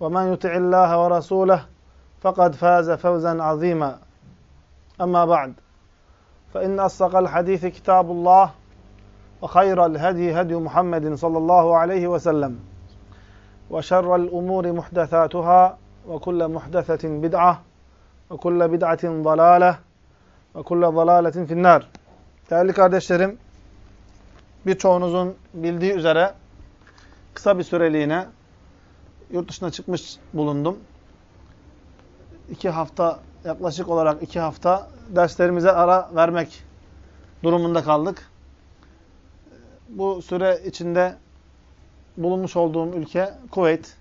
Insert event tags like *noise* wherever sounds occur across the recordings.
ومن يطع الله ورسوله فقد فاز فوزا عظيما أما بعد فإن أصدق الحديث كتاب الله وخير الهدي هدي محمد صلى الله عليه وسلم وشر الأمور محدثاتها وكل محدثة بدعة وكل بدعة ضلالة وكل ضلالة في النار Değerli kardeşlerim, birçoğunuzun bildiği üzere kısa bir süreliğine yurt dışına çıkmış bulundum. İki hafta, yaklaşık olarak iki hafta derslerimize ara vermek durumunda kaldık. Bu süre içinde bulunmuş olduğum ülke Kuveyt.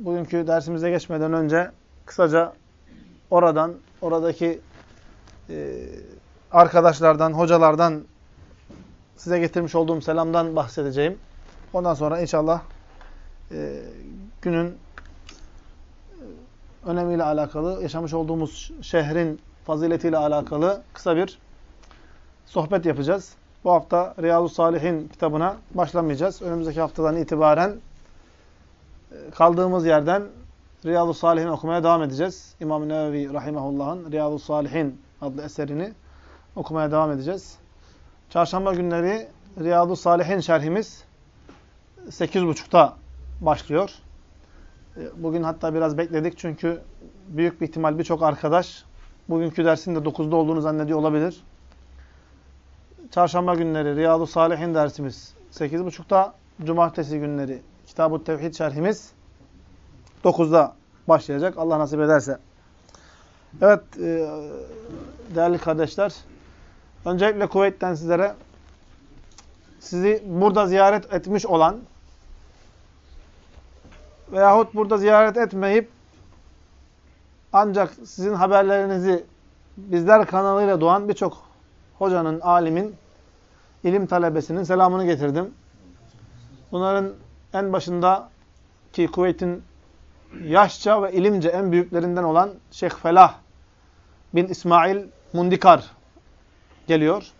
Bugünkü dersimize geçmeden önce kısaca oradan, oradaki e, arkadaşlardan, hocalardan size getirmiş olduğum selamdan bahsedeceğim. Ondan sonra inşallah e, günün e, önemiyle alakalı, yaşamış olduğumuz şehrin faziletiyle alakalı kısa bir sohbet yapacağız. Bu hafta Riyazu Salihin kitabına başlamayacağız. Önümüzdeki haftadan itibaren e, kaldığımız yerden Riyazu Salihin okumaya devam edeceğiz. İmam-ı Nevevi Rahimahullah'ın Riyazu Salihin adlı eserini okumaya devam edeceğiz. Çarşamba günleri Riyadu Salihin şerhimiz 8.30'da başlıyor. E, bugün hatta biraz bekledik çünkü büyük bir ihtimal birçok arkadaş bugünkü dersin de 9'da olduğunu zannediyor olabilir. Çarşamba günleri Riyadu Salihin dersimiz 8.30'da, cumartesi günleri Kitab-ı Tevhid şerhimiz 9'da başlayacak. Allah nasip ederse. Evet e, değerli kardeşler, öncelikle Kuveyt'ten sizlere sizi burada ziyaret etmiş olan veyahut burada ziyaret etmeyip ancak sizin haberlerinizi bizler kanalıyla doğan birçok hocanın, alimin, ilim talebesinin selamını getirdim. Bunların en başında ki Kuveyt'in yaşça ve ilimce en büyüklerinden olan Şeyh Felah bin İsmail Mundikar geliyor.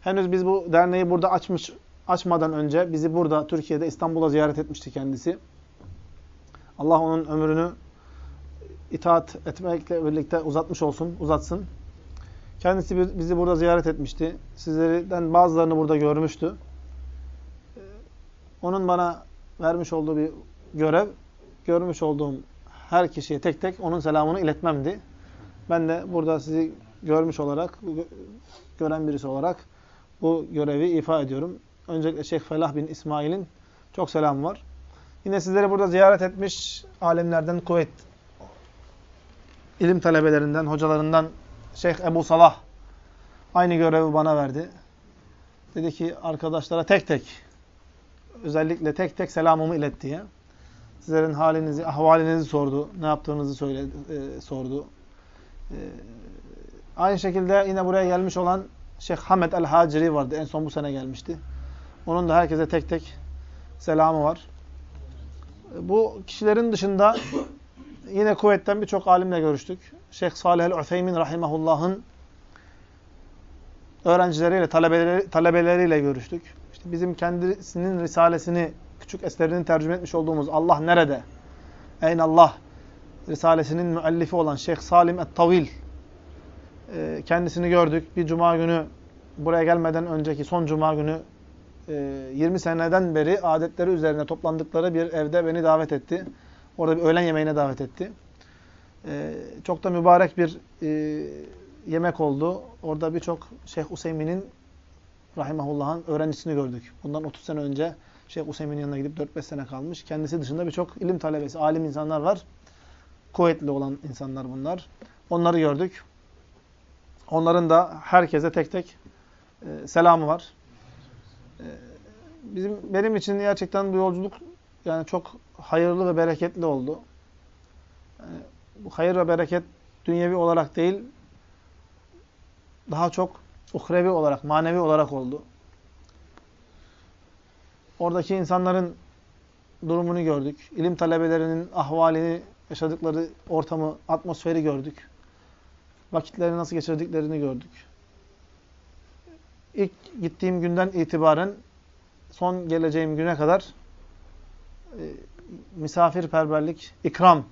Henüz biz bu derneği burada açmış açmadan önce bizi burada Türkiye'de İstanbul'a ziyaret etmişti kendisi. Allah onun ömrünü itaat etmekle birlikte uzatmış olsun, uzatsın. Kendisi bizi burada ziyaret etmişti. Sizlerden bazılarını burada görmüştü. Onun bana vermiş olduğu bir görev, görmüş olduğum her kişiye tek tek onun selamını iletmemdi. Ben de burada sizi görmüş olarak, gören birisi olarak bu görevi ifa ediyorum. Öncelikle Şeyh Felah bin İsmail'in çok selamı var. Yine sizleri burada ziyaret etmiş alimlerden Kuveyt ilim talebelerinden, hocalarından Şeyh Ebu Salah aynı görevi bana verdi. Dedi ki arkadaşlara tek tek özellikle tek tek selamımı ilet diye. Sizlerin halinizi, ahvalinizi sordu. Ne yaptığınızı söyledi, e, sordu. E, aynı şekilde yine buraya gelmiş olan Şeyh Hamed el-Haciri vardı. En son bu sene gelmişti. Onun da herkese tek tek selamı var. Bu kişilerin dışında yine kuvvetten birçok alimle görüştük. Şeyh Salih el-Utheymin rahimahullah'ın öğrencileriyle, talebeleri, talebeleriyle görüştük. İşte bizim kendisinin risalesini, küçük eserini tercüme etmiş olduğumuz Allah nerede? Eyn Allah risalesinin müellifi olan Şeyh Salim et-Tavil kendisini gördük. Bir cuma günü buraya gelmeden önceki son cuma günü 20 seneden beri adetleri üzerine toplandıkları bir evde beni davet etti. Orada bir öğlen yemeğine davet etti. E, çok da mübarek bir e, yemek oldu. Orada birçok Şeyh Useymin'in Rahimahullah'ın öğrencisini gördük. Bundan 30 sene önce Şeyh Useymin'in yanına gidip 4-5 sene kalmış. Kendisi dışında birçok ilim talebesi, alim insanlar var. Kuvvetli olan insanlar bunlar. Onları gördük. Onların da herkese tek tek e, selamı var. Bizim benim için gerçekten bu yolculuk yani çok hayırlı ve bereketli oldu. Yani bu hayır ve bereket dünyevi olarak değil, daha çok uhrevi olarak, manevi olarak oldu. Oradaki insanların durumunu gördük. İlim talebelerinin ahvalini, yaşadıkları ortamı, atmosferi gördük. Vakitlerini nasıl geçirdiklerini gördük. İlk gittiğim günden itibaren son geleceğim güne kadar e, misafirperverlik, ikram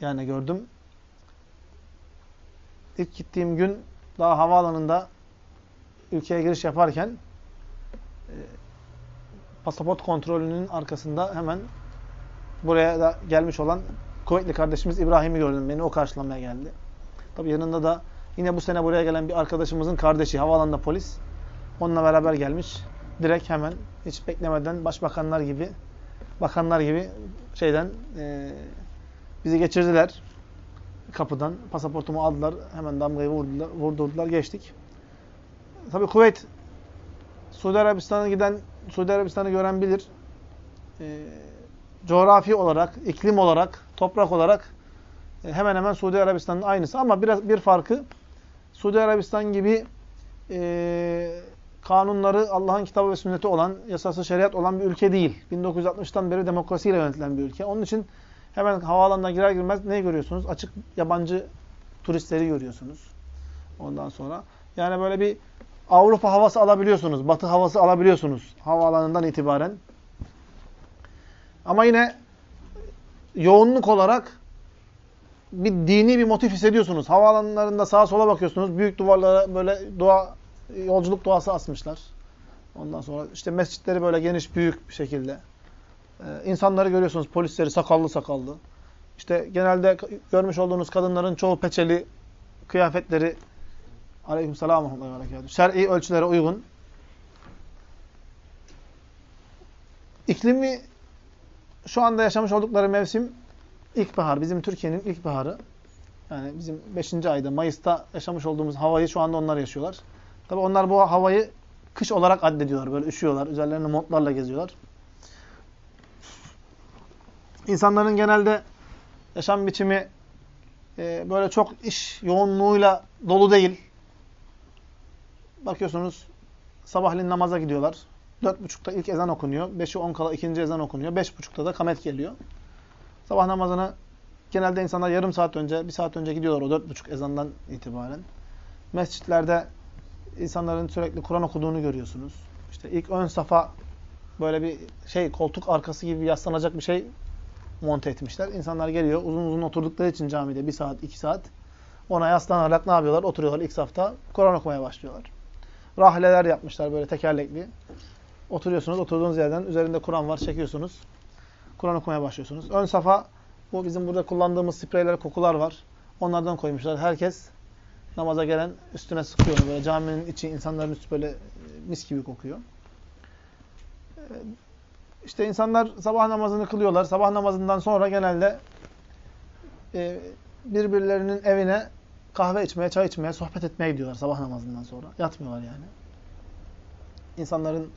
yani gördüm. İlk gittiğim gün daha havaalanında ülkeye giriş yaparken e, pasaport kontrolünün arkasında hemen buraya da gelmiş olan kuvvetli kardeşimiz İbrahim'i gördüm. Beni o karşılamaya geldi. Tabi yanında da yine bu sene buraya gelen bir arkadaşımızın kardeşi havaalanında polis. Onunla beraber gelmiş. Direkt hemen hiç beklemeden başbakanlar gibi bakanlar gibi şeyden e, bizi geçirdiler kapıdan. Pasaportumu aldılar. Hemen damgayı vurdular, vurdurdular. Geçtik. Tabi Kuveyt Suudi Arabistan'a giden, Suudi Arabistan'ı gören bilir. E, coğrafi olarak, iklim olarak, toprak olarak e, hemen hemen Suudi Arabistan'ın aynısı. Ama biraz bir farkı Suudi Arabistan gibi e, kanunları Allah'ın kitabı ve sünneti olan, yasası şeriat olan bir ülke değil. 1960'tan beri demokrasiyle yönetilen bir ülke. Onun için hemen havaalanına girer girmez ne görüyorsunuz? Açık yabancı turistleri görüyorsunuz. Ondan sonra. Yani böyle bir Avrupa havası alabiliyorsunuz. Batı havası alabiliyorsunuz. Havaalanından itibaren. Ama yine yoğunluk olarak bir dini bir motif hissediyorsunuz. Havaalanlarında sağa sola bakıyorsunuz. Büyük duvarlara böyle dua yolculuk duası asmışlar. Ondan sonra işte mescitleri böyle geniş, büyük bir şekilde. Ee, insanları görüyorsunuz, polisleri sakallı sakallı. İşte genelde görmüş olduğunuz kadınların çoğu peçeli, kıyafetleri aleykümselam ve şer'i ölçülere uygun. İklimi şu anda yaşamış oldukları mevsim ilkbahar. Bizim Türkiye'nin ilkbaharı. Yani bizim 5. ayda, Mayıs'ta yaşamış olduğumuz havayı şu anda onlar yaşıyorlar. Tabi onlar bu havayı kış olarak addediyorlar. Böyle üşüyorlar. Üzerlerine montlarla geziyorlar. İnsanların genelde yaşam biçimi e, böyle çok iş yoğunluğuyla dolu değil. Bakıyorsunuz sabahleyin namaza gidiyorlar. Dört buçukta ilk ezan okunuyor. Beşi on kala ikinci ezan okunuyor. Beş buçukta da kamet geliyor. Sabah namazına genelde insanlar yarım saat önce, bir saat önce gidiyorlar o dört buçuk ezandan itibaren. Mescitlerde insanların sürekli Kur'an okuduğunu görüyorsunuz. İşte ilk ön safa böyle bir şey koltuk arkası gibi yaslanacak bir şey monte etmişler. İnsanlar geliyor uzun uzun oturdukları için camide bir saat, iki saat ona yaslanarak ne yapıyorlar? Oturuyorlar ilk safta Kur'an okumaya başlıyorlar. Rahleler yapmışlar böyle tekerlekli. Oturuyorsunuz, oturduğunuz yerden üzerinde Kur'an var, çekiyorsunuz. Kur'an okumaya başlıyorsunuz. Ön safa bu bizim burada kullandığımız spreyler, kokular var. Onlardan koymuşlar. Herkes namaza gelen üstüne sıkıyor. Böyle caminin içi insanların üstü böyle e, mis gibi kokuyor. E, işte insanlar sabah namazını kılıyorlar. Sabah namazından sonra genelde e, birbirlerinin evine kahve içmeye, çay içmeye, sohbet etmeye gidiyorlar sabah namazından sonra. Yatmıyorlar yani. İnsanların,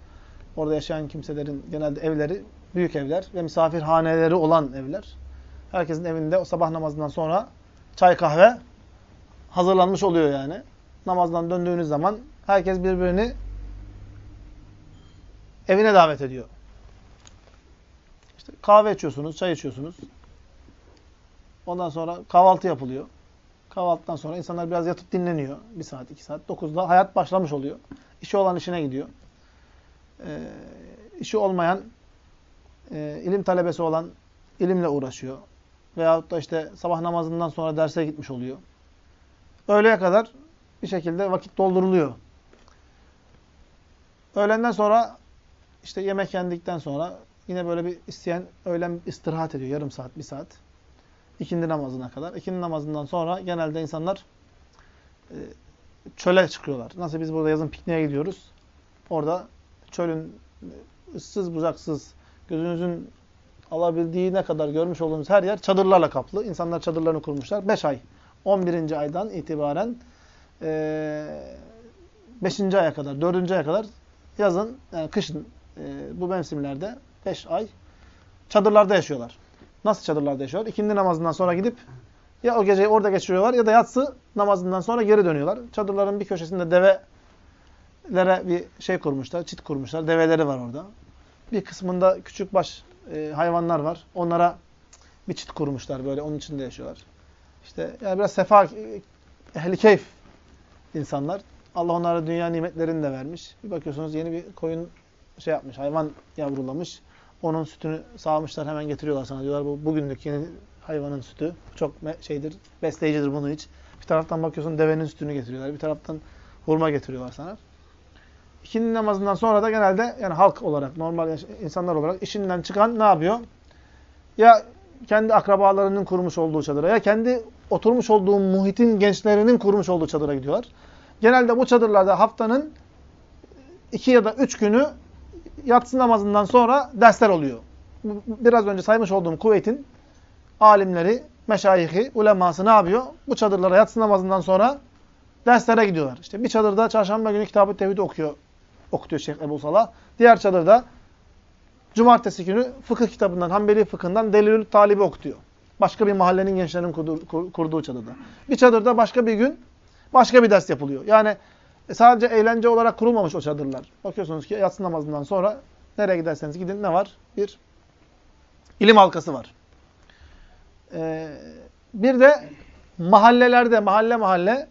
orada yaşayan kimselerin genelde evleri büyük evler ve misafirhaneleri olan evler. Herkesin evinde o sabah namazından sonra çay kahve hazırlanmış oluyor yani. Namazdan döndüğünüz zaman herkes birbirini evine davet ediyor. İşte kahve içiyorsunuz, çay içiyorsunuz. Ondan sonra kahvaltı yapılıyor. Kahvaltıdan sonra insanlar biraz yatıp dinleniyor. Bir saat, iki saat. Dokuzda hayat başlamış oluyor. İşi olan işine gidiyor. Ee, işi olmayan, e, ilim talebesi olan ilimle uğraşıyor. Veyahut da işte sabah namazından sonra derse gitmiş oluyor. Öğleye kadar bir şekilde vakit dolduruluyor. Öğlenden sonra işte yemek yendikten sonra yine böyle bir isteyen öğlen istirahat ediyor. Yarım saat, bir saat. ikindi namazına kadar. İkindi namazından sonra genelde insanlar e, çöle çıkıyorlar. Nasıl biz burada yazın pikniğe gidiyoruz. Orada çölün ıssız bucaksız gözünüzün alabildiğine kadar görmüş olduğunuz her yer çadırlarla kaplı. İnsanlar çadırlarını kurmuşlar. 5 ay. 11. aydan itibaren 5. E, aya kadar, 4. aya kadar yazın, yani kışın e, bu mevsimlerde 5 ay çadırlarda yaşıyorlar. Nasıl çadırlarda yaşıyorlar? İkindi namazından sonra gidip ya o geceyi orada geçiriyorlar ya da yatsı namazından sonra geri dönüyorlar. Çadırların bir köşesinde develere bir şey kurmuşlar, çit kurmuşlar. Develeri var orada. Bir kısmında küçük baş e, hayvanlar var. Onlara bir çit kurmuşlar böyle onun içinde yaşıyorlar. İşte yani biraz sefa ehli keyif insanlar. Allah onlara dünya nimetlerini de vermiş. Bir bakıyorsunuz yeni bir koyun şey yapmış, hayvan yavrulamış. Onun sütünü sağmışlar, hemen getiriyorlar sana. Diyorlar bu bugünlük yeni hayvanın sütü. Çok şeydir, besleyicidir bunu hiç. Bir taraftan bakıyorsun devenin sütünü getiriyorlar. Bir taraftan hurma getiriyorlar sana. İkindi namazından sonra da genelde yani halk olarak, normal insanlar olarak işinden çıkan ne yapıyor? Ya kendi akrabalarının kurmuş olduğu çadıra ya kendi oturmuş olduğu muhitin gençlerinin kurmuş olduğu çadıra gidiyorlar. Genelde bu çadırlarda haftanın iki ya da üç günü yatsı namazından sonra dersler oluyor. Biraz önce saymış olduğum kuvvetin alimleri, meşayihi, uleması ne yapıyor? Bu çadırlara yatsı namazından sonra derslere gidiyorlar. İşte bir çadırda çarşamba günü kitabı tevhid okuyor, okutuyor Şeyh Ebu Salah. Diğer çadırda cumartesi günü fıkıh kitabından, Hanbeli fıkhından Delilül Talibi okutuyor. Başka bir mahallenin gençlerinin kurduğu, çadırda. Bir çadırda başka bir gün başka bir ders yapılıyor. Yani e, sadece eğlence olarak kurulmamış o çadırlar. Bakıyorsunuz ki yatsı namazından sonra nereye giderseniz gidin ne var? Bir ilim halkası var. Ee, bir de mahallelerde, mahalle mahalle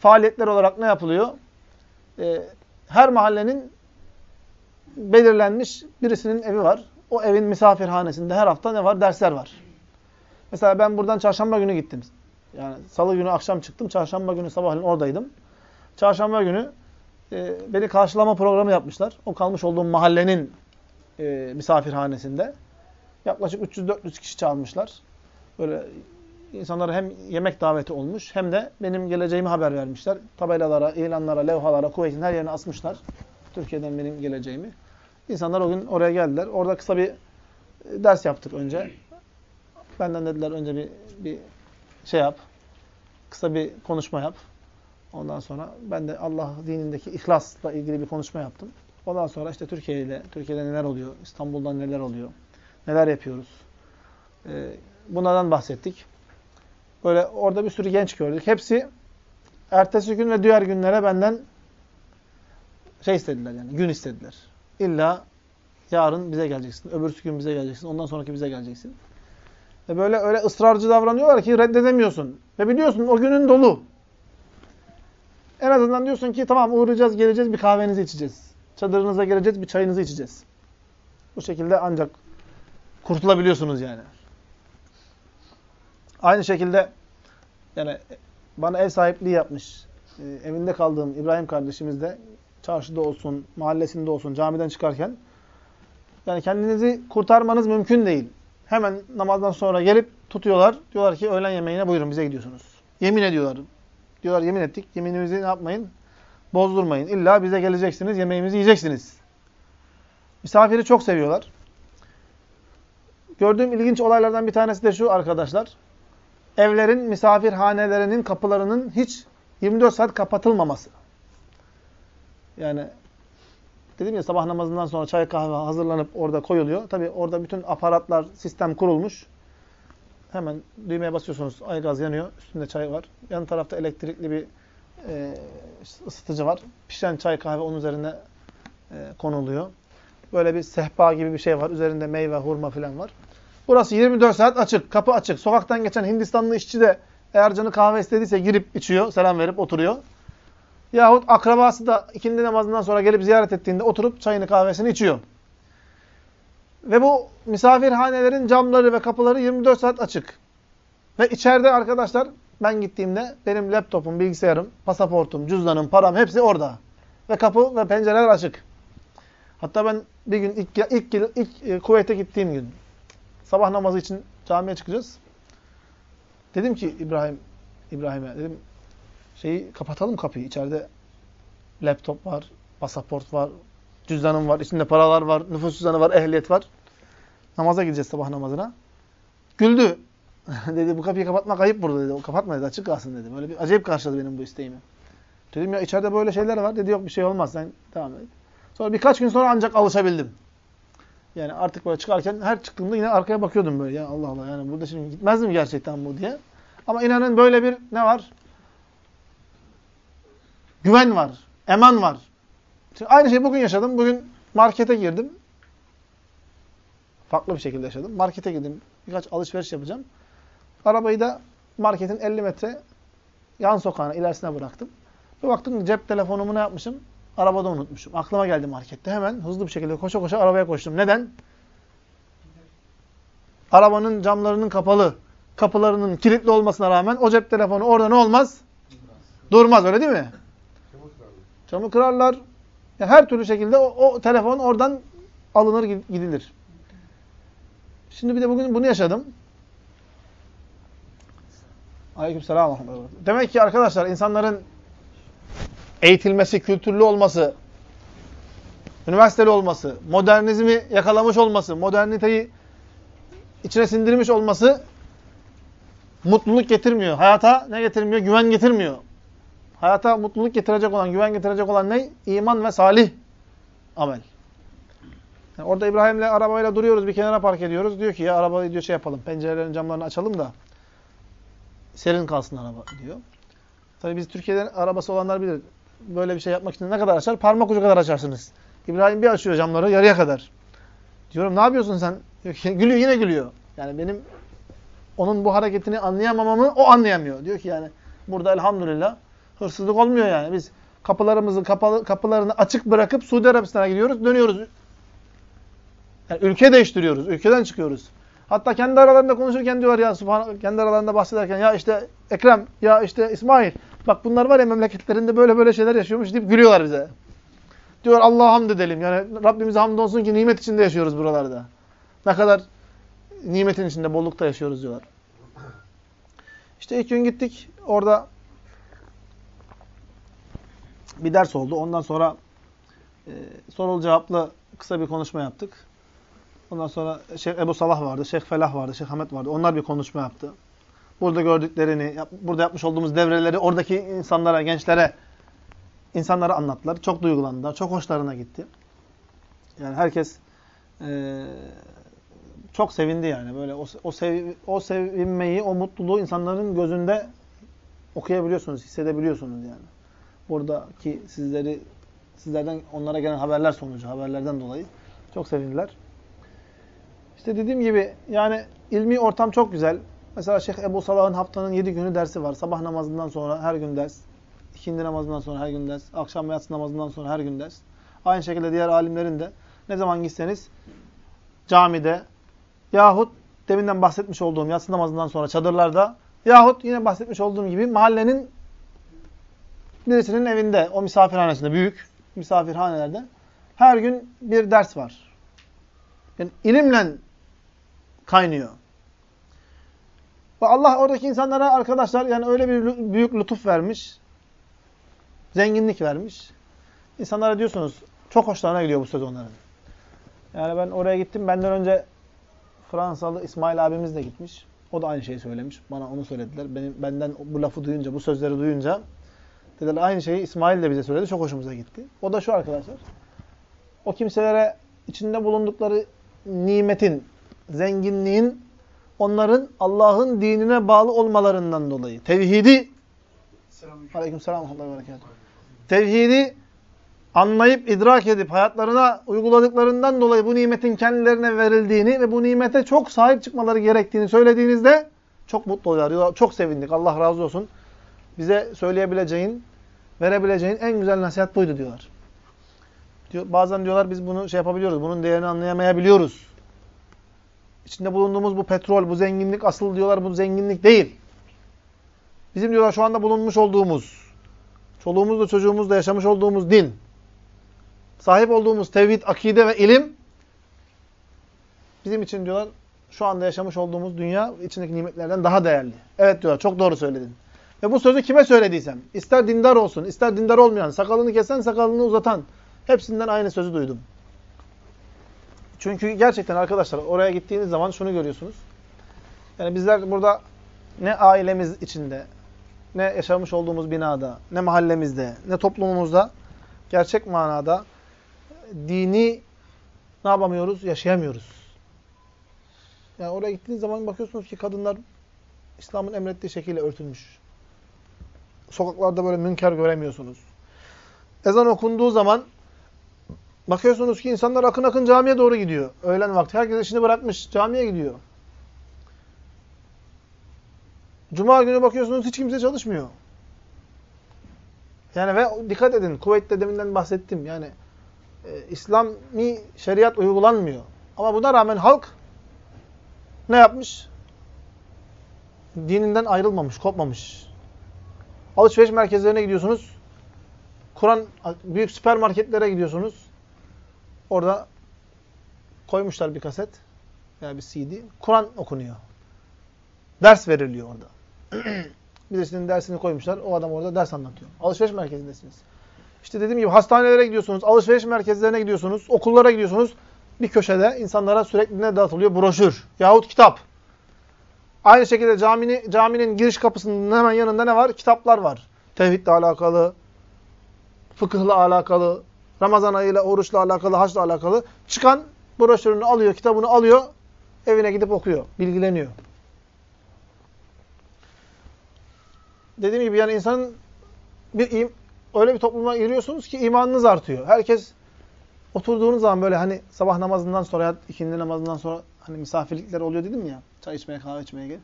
faaliyetler olarak ne yapılıyor? Ee, her mahallenin belirlenmiş birisinin evi var. O evin misafirhanesinde her hafta ne var? Dersler var. Mesela ben buradan çarşamba günü gittim. Yani salı günü akşam çıktım. Çarşamba günü sabahleyin oradaydım. Çarşamba günü e, beni karşılama programı yapmışlar. O kalmış olduğum mahallenin e, misafirhanesinde. Yaklaşık 300-400 kişi çalmışlar. Böyle insanlara hem yemek daveti olmuş hem de benim geleceğimi haber vermişler. Tabelalara, ilanlara, levhalara, kuvvetin her yerine asmışlar. Türkiye'den benim geleceğimi. İnsanlar o gün oraya geldiler. Orada kısa bir e, ders yaptık önce. Benden dediler önce bir, bir şey yap. Kısa bir konuşma yap. Ondan sonra ben de Allah dinindeki ihlasla ilgili bir konuşma yaptım. Ondan sonra işte Türkiye ile, Türkiye'de neler oluyor, İstanbul'da neler oluyor, neler yapıyoruz. Ee, bunlardan bahsettik. Böyle orada bir sürü genç gördük. Hepsi ertesi gün ve diğer günlere benden şey istediler yani, gün istediler. İlla yarın bize geleceksin, öbürsü gün bize geleceksin, ondan sonraki bize geleceksin. Ve böyle öyle ısrarcı davranıyorlar ki reddedemiyorsun. Ve biliyorsun o günün dolu. En azından diyorsun ki tamam uğrayacağız, geleceğiz, bir kahvenizi içeceğiz. Çadırınıza geleceğiz, bir çayınızı içeceğiz. Bu şekilde ancak kurtulabiliyorsunuz yani. Aynı şekilde yani bana ev sahipliği yapmış. E, evinde kaldığım İbrahim kardeşimiz de çarşıda olsun, mahallesinde olsun, camiden çıkarken yani kendinizi kurtarmanız mümkün değil. Hemen namazdan sonra gelip tutuyorlar. Diyorlar ki öğlen yemeğine buyurun bize gidiyorsunuz. Yemin ediyorlar. Diyorlar yemin ettik. Yeminimizi ne yapmayın? Bozdurmayın. İlla bize geleceksiniz, yemeğimizi yiyeceksiniz. Misafiri çok seviyorlar. Gördüğüm ilginç olaylardan bir tanesi de şu arkadaşlar. Evlerin, misafirhanelerinin kapılarının hiç 24 saat kapatılmaması. Yani dedim ya sabah namazından sonra çay kahve hazırlanıp orada koyuluyor. Tabi orada bütün aparatlar, sistem kurulmuş. Hemen düğmeye basıyorsunuz. Ay gaz yanıyor. Üstünde çay var. Yan tarafta elektrikli bir e, ısıtıcı var. Pişen çay kahve onun üzerine e, konuluyor. Böyle bir sehpa gibi bir şey var. Üzerinde meyve, hurma falan var. Burası 24 saat açık. Kapı açık. Sokaktan geçen Hindistanlı işçi de eğer canı kahve istediyse girip içiyor. Selam verip oturuyor. Yahut akrabası da ikindi namazından sonra gelip ziyaret ettiğinde oturup çayını kahvesini içiyor. Ve bu misafirhanelerin camları ve kapıları 24 saat açık. Ve içeride arkadaşlar ben gittiğimde benim laptopum, bilgisayarım, pasaportum, cüzdanım, param hepsi orada. Ve kapı ve pencereler açık. Hatta ben bir gün ilk, ilk, ilk, ilk e, kuvvete gittiğim gün sabah namazı için camiye çıkacağız. Dedim ki İbrahim İbrahim'e dedim şeyi kapatalım kapıyı. İçeride laptop var, pasaport var, cüzdanım var, içinde paralar var, nüfus cüzdanı var, ehliyet var. Namaza gideceğiz sabah namazına. Güldü. *laughs* dedi bu kapıyı kapatmak ayıp burada dedi. O kapatma dedi açık kalsın dedi. Böyle bir acayip karşıladı benim bu isteğimi. Dedim ya içeride böyle şeyler var. Dedi yok bir şey olmaz sen devam et. Sonra birkaç gün sonra ancak alışabildim. Yani artık böyle çıkarken her çıktığımda yine arkaya bakıyordum böyle. Ya Allah Allah yani burada şimdi gitmez mi gerçekten bu diye. Ama inanın böyle bir ne var? Güven var. Eman var. Şimdi aynı şeyi bugün yaşadım. Bugün markete girdim. Farklı bir şekilde yaşadım. Markete girdim. Birkaç alışveriş yapacağım. Arabayı da marketin 50 metre yan sokağına ilerisine bıraktım. Bir baktım cep telefonumu ne yapmışım? Arabada unutmuşum. Aklıma geldi markette. Hemen hızlı bir şekilde koşa koşa arabaya koştum. Neden? Arabanın camlarının kapalı, kapılarının kilitli olmasına rağmen o cep telefonu orada ne olmaz? Durmaz öyle değil mi? Camı kırarlar. Yani her türlü şekilde o, o telefon oradan alınır gidilir. Şimdi bir de bugün bunu yaşadım. Aleykümselam. Demek ki arkadaşlar insanların eğitilmesi, kültürlü olması, üniversiteli olması, modernizmi yakalamış olması, moderniteyi içine sindirmiş olması mutluluk getirmiyor. Hayata ne getirmiyor? Güven getirmiyor. Hayata mutluluk getirecek olan, güven getirecek olan ne? İman ve salih amel. Yani orada İbrahim'le arabayla duruyoruz, bir kenara park ediyoruz. Diyor ki ya arabayı diyor şey yapalım, pencerelerin camlarını açalım da serin kalsın araba diyor. Tabii biz Türkiye'de arabası olanlar bilir. Böyle bir şey yapmak için ne kadar açar? Parmak ucu kadar açarsınız. İbrahim bir açıyor camları yarıya kadar. Diyorum ne yapıyorsun sen? Gülüyor yine gülüyor. Yani benim onun bu hareketini anlayamamamı o anlayamıyor. Diyor ki yani burada elhamdülillah hırsızlık olmuyor yani. Biz kapılarımızı kapalı, kapılarını açık bırakıp Suudi Arabistan'a gidiyoruz, dönüyoruz. Yani ülke değiştiriyoruz, ülkeden çıkıyoruz. Hatta kendi aralarında konuşurken diyorlar ya subhan kendi aralarında bahsederken ya işte Ekrem ya işte İsmail bak bunlar var ya memleketlerinde böyle böyle şeyler yaşıyormuş deyip gülüyorlar bize. Diyor Allah'a hamd edelim. Yani Rabbimize hamd olsun ki nimet içinde yaşıyoruz buralarda. Ne kadar nimetin içinde, bollukta yaşıyoruz diyorlar. İşte ilk gün gittik. Orada bir ders oldu. Ondan sonra e, sorulu cevaplı kısa bir konuşma yaptık. Ondan sonra Şeyh Ebu Salah vardı, Şeyh Felah vardı, Şeyh Hamet vardı. Onlar bir konuşma yaptı. Burada gördüklerini, burada yapmış olduğumuz devreleri oradaki insanlara, gençlere, insanlara anlattılar. Çok duygulandılar, çok hoşlarına gitti. Yani herkes e, çok sevindi yani. Böyle o, o, sev, o sevinmeyi, o mutluluğu insanların gözünde okuyabiliyorsunuz, hissedebiliyorsunuz yani. Buradaki sizleri, sizlerden onlara gelen haberler sonucu, haberlerden dolayı çok sevindiler. İşte dediğim gibi yani ilmi ortam çok güzel. Mesela Şeyh Ebu Salah'ın haftanın yedi günü dersi var. Sabah namazından sonra her gün ders. ikindi namazından sonra her gün ders. Akşam yatsı namazından sonra her gün ders. Aynı şekilde diğer alimlerin de ne zaman gitseniz camide yahut deminden bahsetmiş olduğum yatsı namazından sonra çadırlarda yahut yine bahsetmiş olduğum gibi mahallenin birisinin evinde, o misafirhanesinde, büyük misafirhanelerde her gün bir ders var. Yani ilimle kaynıyor. Ve Allah oradaki insanlara arkadaşlar yani öyle bir büyük lütuf vermiş. Zenginlik vermiş. İnsanlara diyorsunuz çok hoşlarına gidiyor bu söz onların. Yani ben oraya gittim. Benden önce Fransalı İsmail abimiz de gitmiş. O da aynı şeyi söylemiş. Bana onu söylediler. Benim, benden bu lafı duyunca, bu sözleri duyunca dediler aynı şeyi İsmail de bize söyledi. Çok hoşumuza gitti. O da şu arkadaşlar. O kimselere içinde bulundukları nimetin, zenginliğin onların Allah'ın dinine bağlı olmalarından dolayı. Tevhidi Aleykümselam Tevhidi anlayıp, idrak edip hayatlarına uyguladıklarından dolayı bu nimetin kendilerine verildiğini ve bu nimete çok sahip çıkmaları gerektiğini söylediğinizde çok mutlu oluyorlar. Çok sevindik. Allah razı olsun. Bize söyleyebileceğin, verebileceğin en güzel nasihat buydu diyorlar. Diyor, bazen diyorlar biz bunu şey yapabiliyoruz. Bunun değerini anlayamayabiliyoruz. İçinde bulunduğumuz bu petrol, bu zenginlik asıl diyorlar bu zenginlik değil. Bizim diyorlar şu anda bulunmuş olduğumuz, çoluğumuzla çocuğumuzla yaşamış olduğumuz din, sahip olduğumuz tevhid, akide ve ilim bizim için diyorlar şu anda yaşamış olduğumuz dünya içindeki nimetlerden daha değerli. Evet diyorlar, çok doğru söyledin. Ve bu sözü kime söylediysem, ister dindar olsun, ister dindar olmayan, sakalını kesen, sakalını uzatan, hepsinden aynı sözü duydum. Çünkü gerçekten arkadaşlar oraya gittiğiniz zaman şunu görüyorsunuz. Yani bizler burada ne ailemiz içinde, ne yaşamış olduğumuz binada, ne mahallemizde, ne toplumumuzda gerçek manada dini ne yapamıyoruz? Yaşayamıyoruz. Yani oraya gittiğiniz zaman bakıyorsunuz ki kadınlar İslam'ın emrettiği şekilde örtülmüş. Sokaklarda böyle münker göremiyorsunuz. Ezan okunduğu zaman bakıyorsunuz ki insanlar akın akın camiye doğru gidiyor. Öğlen vakti. Herkes işini bırakmış camiye gidiyor. Cuma günü bakıyorsunuz hiç kimse çalışmıyor. Yani ve dikkat edin Kuveyt'te deminden bahsettim. Yani e, İslami şeriat uygulanmıyor. Ama buna rağmen halk ne yapmış? Dininden ayrılmamış, kopmamış. Alışveriş merkezlerine gidiyorsunuz. Kur'an büyük süpermarketlere gidiyorsunuz. Orada koymuşlar bir kaset veya bir CD. Kur'an okunuyor. Ders veriliyor orada. *clears throat* Birisinin dersini koymuşlar. O adam orada ders anlatıyor. Alışveriş merkezindesiniz. İşte dediğim gibi hastanelere gidiyorsunuz, alışveriş merkezlerine gidiyorsunuz, okullara gidiyorsunuz. Bir köşede insanlara sürekli ne dağıtılıyor? Broşür yahut kitap. Aynı şekilde caminin, caminin giriş kapısının hemen yanında ne var? Kitaplar var. Tevhidle alakalı, fıkıhla alakalı, Ramazan ayıyla, oruçla alakalı, haçla alakalı. Çıkan broşürünü alıyor, kitabını alıyor, evine gidip okuyor, bilgileniyor. Dediğim gibi yani insanın bir öyle bir topluma giriyorsunuz ki imanınız artıyor. Herkes oturduğunuz zaman böyle hani sabah namazından sonra ya ikindi namazından sonra hani misafirlikler oluyor dedim ya. Çay içmeye, kahve içmeye gel.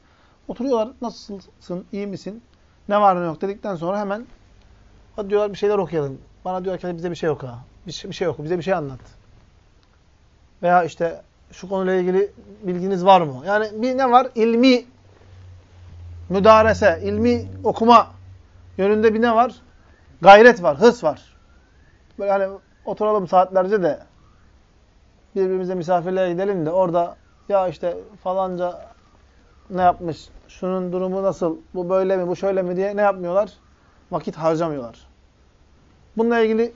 Oturuyorlar. Nasılsın? iyi misin? Ne var ne yok dedikten sonra hemen hadi diyorlar bir şeyler okuyalım. Bana diyor ki bize bir şey oku. Bir, şey, bir şey oku. Bize bir şey anlat. Veya işte şu konuyla ilgili bilginiz var mı? Yani bir ne var? İlmi müdarese, ilmi okuma yönünde bir ne var? Gayret var, hırs var. Böyle hani oturalım saatlerce de birbirimize misafirliğe gidelim de orada ya işte falanca ne yapmış, şunun durumu nasıl, bu böyle mi, bu şöyle mi diye ne yapmıyorlar? Vakit harcamıyorlar. Bununla ilgili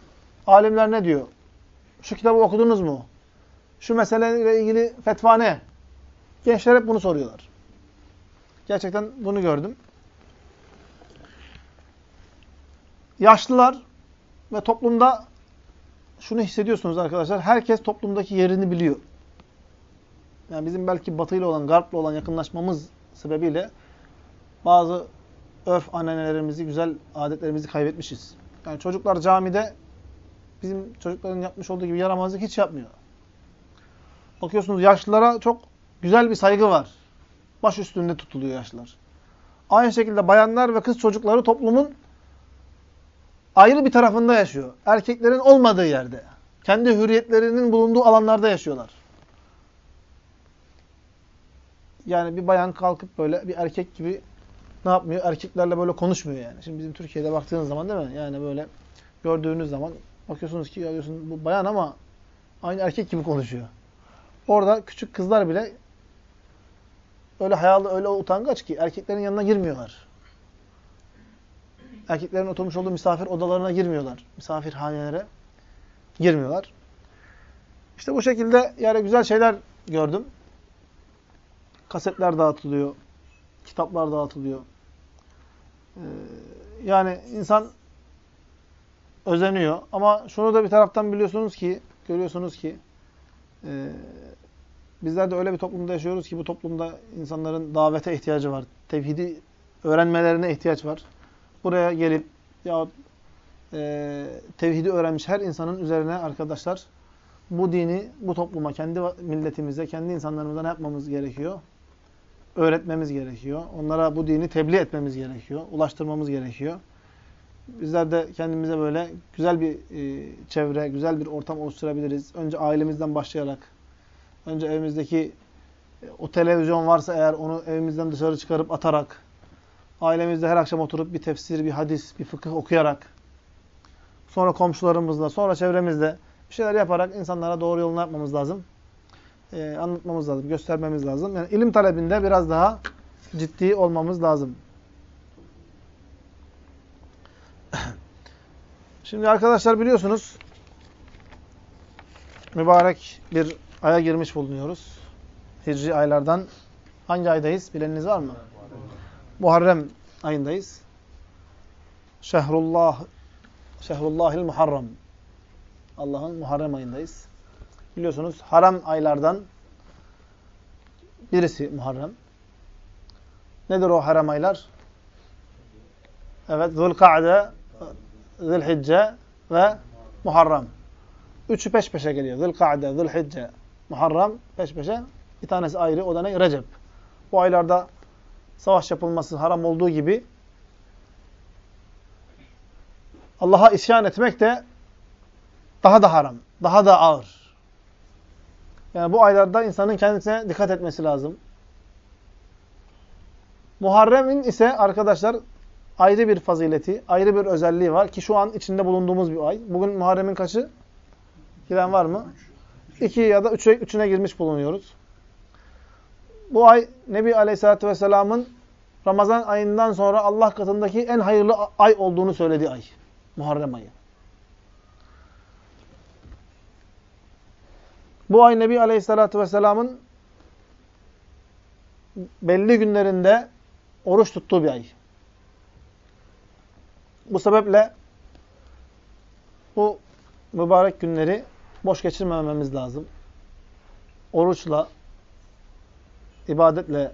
alimler ne diyor? Şu kitabı okudunuz mu? Şu meseleyle ilgili fetva ne? Gençler hep bunu soruyorlar. Gerçekten bunu gördüm. Yaşlılar ve toplumda şunu hissediyorsunuz arkadaşlar. Herkes toplumdaki yerini biliyor. Yani bizim belki batıyla olan, garpla olan yakınlaşmamız sebebiyle bazı öf ananelerimizi, güzel adetlerimizi kaybetmişiz. Yani çocuklar camide bizim çocukların yapmış olduğu gibi yaramazlık hiç yapmıyor. Bakıyorsunuz yaşlılara çok güzel bir saygı var. Baş üstünde tutuluyor yaşlılar. Aynı şekilde bayanlar ve kız çocukları toplumun ayrı bir tarafında yaşıyor. Erkeklerin olmadığı yerde. Kendi hürriyetlerinin bulunduğu alanlarda yaşıyorlar. Yani bir bayan kalkıp böyle bir erkek gibi ne yapmıyor? Erkeklerle böyle konuşmuyor yani. Şimdi bizim Türkiye'de baktığınız zaman değil mi? Yani böyle gördüğünüz zaman bakıyorsunuz ki ya bu bayan ama aynı erkek gibi konuşuyor. Orada küçük kızlar bile öyle hayalı, öyle utangaç ki erkeklerin yanına girmiyorlar. Erkeklerin oturmuş olduğu misafir odalarına girmiyorlar. Misafirhanelere girmiyorlar. İşte bu şekilde yani güzel şeyler gördüm. Kasetler dağıtılıyor. Kitaplar dağıtılıyor. Ee, yani insan özeniyor. Ama şunu da bir taraftan biliyorsunuz ki, görüyorsunuz ki e, bizler de öyle bir toplumda yaşıyoruz ki bu toplumda insanların davete ihtiyacı var. Tevhidi öğrenmelerine ihtiyaç var. Buraya gelip ya e, tevhidi öğrenmiş her insanın üzerine arkadaşlar bu dini bu topluma, kendi milletimize, kendi insanlarımıza ne yapmamız gerekiyor? Öğretmemiz gerekiyor. Onlara bu dini tebliğ etmemiz gerekiyor. Ulaştırmamız gerekiyor. Bizler de kendimize böyle güzel bir e, çevre, güzel bir ortam oluşturabiliriz. Önce ailemizden başlayarak, önce evimizdeki e, o televizyon varsa eğer onu evimizden dışarı çıkarıp atarak, ailemizde her akşam oturup bir tefsir, bir hadis, bir fıkıh okuyarak, sonra komşularımızla, sonra çevremizde bir şeyler yaparak insanlara doğru yolunu yapmamız lazım. E, anlatmamız lazım, göstermemiz lazım. Yani ilim talebinde biraz daha ciddi olmamız lazım. *clears throat* Şimdi arkadaşlar biliyorsunuz mübarek bir aya girmiş bulunuyoruz. Hicri aylardan hangi aydayız? Bileniniz var mı? Muharrem ayındayız. Şehrullah Şehrullahil Muharrem. Allah'ın Muharrem ayındayız. Biliyorsunuz haram aylardan birisi Muharrem. Nedir o haram aylar? Evet, Zulka'de, Zilhicce ve Muharrem. Üçü peş peşe geliyor. Zilka'de, Zilhicce, Muharrem peş peşe. Bir tanesi ayrı, o da ne? Recep. Bu aylarda savaş yapılması haram olduğu gibi Allah'a isyan etmek de daha da haram, daha da ağır. Yani bu aylarda insanın kendisine dikkat etmesi lazım. Muharrem'in ise arkadaşlar ayrı bir fazileti, ayrı bir özelliği var ki şu an içinde bulunduğumuz bir ay. Bugün Muharrem'in kaçı? Bilen var mı? İki ya da üçe, üçüne girmiş bulunuyoruz. Bu ay Nebi Aleyhisselatü Vesselam'ın Ramazan ayından sonra Allah katındaki en hayırlı ay olduğunu söylediği ay. Muharrem ayı. Bu ay Nebi Aleyhisselatü Vesselam'ın belli günlerinde oruç tuttuğu bir ay. Bu sebeple bu mübarek günleri boş geçirmememiz lazım. Oruçla, ibadetle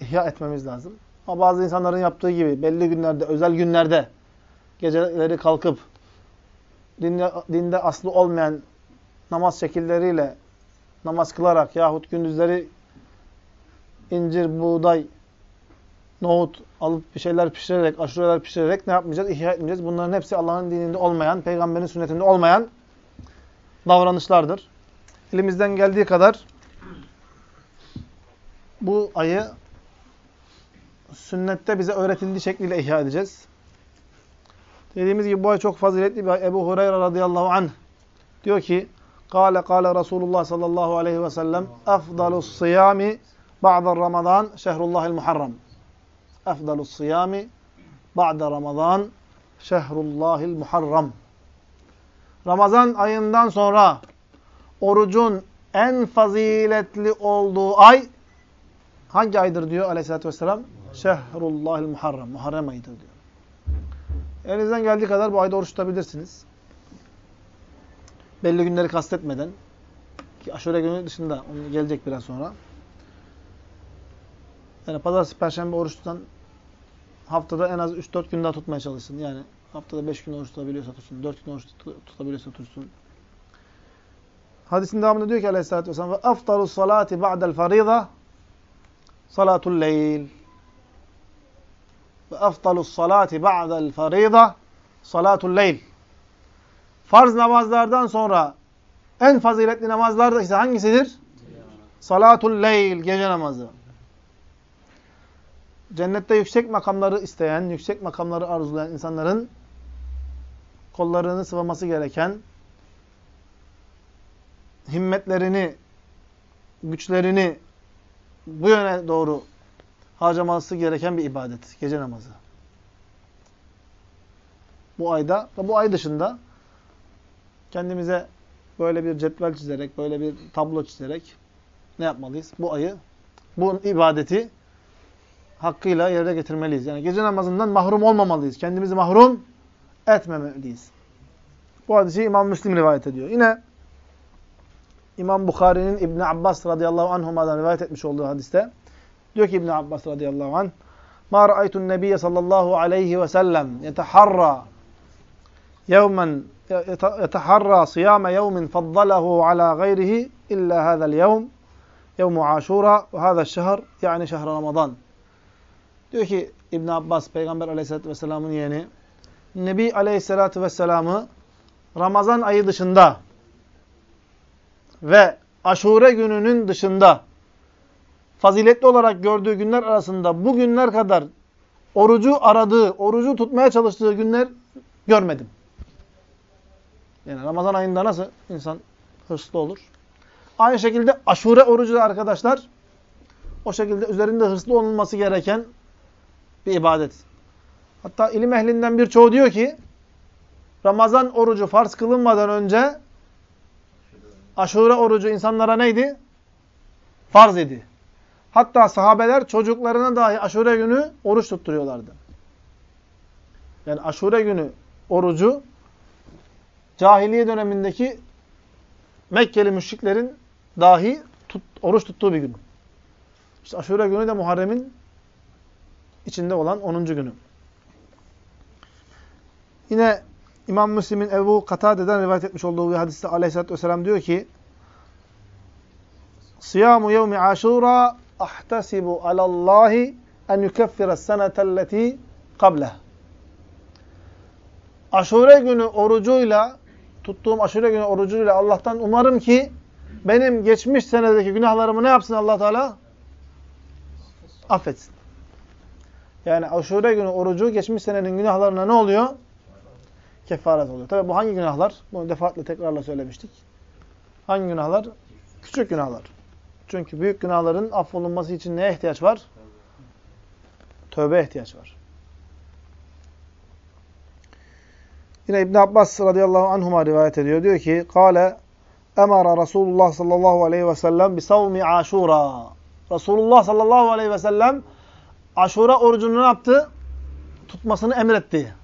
ihya etmemiz lazım. Ama bazı insanların yaptığı gibi belli günlerde, özel günlerde geceleri kalkıp dinde, dinde aslı olmayan namaz şekilleriyle namaz kılarak yahut gündüzleri incir, buğday, nohut alıp bir şeyler pişirerek, aşureler pişirerek ne yapmayacağız? İhya etmeyeceğiz. Bunların hepsi Allah'ın dininde olmayan, peygamberin sünnetinde olmayan davranışlardır. Elimizden geldiği kadar bu ayı sünnette bize öğretildiği şekliyle ihya edeceğiz. Dediğimiz gibi bu ay çok faziletli bir ay. Ebu Hureyre radıyallahu anh diyor ki Kale kale Resulullah sallallahu aleyhi ve sellem Efdalus sıyami ba'da Ramazan şehrullahil muharram. Efdalus sıyami ba'da Ramazan şehrullahil muharram. Ramazan ayından sonra orucun en faziletli olduğu ay hangi aydır diyor aleyhissalatü vesselam? Şehrullahil muharram. Muharrem ayıdır diyor. Elinizden geldiği kadar bu ayda oruç tutabilirsiniz. Belli günleri kastetmeden. Ki aşure günü dışında. Onu gelecek biraz sonra. Yani pazartesi, perşembe oruç tutan haftada en az 3-4 gün daha tutmaya çalışsın. Yani haftada 5 gün oruç tutabiliyorsa tutsun. 4 gün oruç tutabiliyorsa tutsun. Hadisin devamında diyor ki aleyhissalatü vesselam ve aftaru salati ba'del farida salatul leyl ve efdalus salati ba'del farida salatul leyl. Farz namazlardan sonra en faziletli namazlar da ise hangisidir? Salatul leyl, gece namazı. Cennette yüksek makamları isteyen, yüksek makamları arzulayan insanların kollarını sıvaması gereken, himmetlerini, güçlerini bu yöne doğru harcaması gereken bir ibadet. Gece namazı. Bu ayda ve bu ay dışında kendimize böyle bir cetvel çizerek, böyle bir tablo çizerek ne yapmalıyız? Bu ayı, bu ibadeti hakkıyla yerine getirmeliyiz. Yani gece namazından mahrum olmamalıyız. Kendimizi mahrum etmemeliyiz. Bu hadisi İmam Müslim rivayet ediyor. Yine İmam Bukhari'nin İbn Abbas radıyallahu anhuma'dan rivayet etmiş olduğu hadiste diyor ki İbn Abbas radıyallahu anh Ma ra'aytu'n nebiyye sallallahu aleyhi ve sellem yeteharra yevmen siyame yevmin faddalahu ala gayrihi illa hadal yevm yevmu aşura ve hadal şehr yani şehr ramazan diyor ki İbn Abbas peygamber aleyhissalatü vesselamın yeğeni Nebi aleyhissalatü vesselamı Ramazan ayı dışında ve aşure gününün dışında faziletli olarak gördüğü günler arasında bu günler kadar orucu aradığı, orucu tutmaya çalıştığı günler görmedim. Yani Ramazan ayında nasıl insan hırslı olur? Aynı şekilde aşure orucu da arkadaşlar o şekilde üzerinde hırslı olunması gereken bir ibadet. Hatta ilim ehlinden birçoğu diyor ki Ramazan orucu farz kılınmadan önce aşure orucu insanlara neydi? Farz idi. Hatta sahabeler çocuklarına dahi aşure günü oruç tutturuyorlardı. Yani aşure günü orucu cahiliye dönemindeki Mekkeli müşriklerin dahi tut, oruç tuttuğu bir gün. İşte aşure günü de Muharrem'in içinde olan 10. günü. Yine İmam Müslim'in Ebu Katade'den rivayet etmiş olduğu bir hadiste aleyhissalatü vesselam diyor ki Siyamu yevmi aşura ahtasibu alallahi en yukeffire senetelleti kableh. Aşure günü orucuyla, tuttuğum aşure günü orucuyla Allah'tan umarım ki benim geçmiş senedeki günahlarımı ne yapsın allah Teala? Affetsin. Yani aşure günü orucu geçmiş senenin günahlarına ne oluyor? Kefaret oluyor. Tabi bu hangi günahlar? Bunu defaatle tekrarla söylemiştik. Hangi günahlar? Küçük günahlar. Çünkü büyük günahların affolunması için neye ihtiyaç var? Tövbe ihtiyaç var. Yine İbn Abbas radıyallahu anhuma rivayet ediyor. Diyor ki: "Kale emara Resulullah sallallahu aleyhi ve sellem bi savmi Aşura." Resulullah sallallahu aleyhi ve sellem Aşura orucunu ne yaptı? Tutmasını emretti.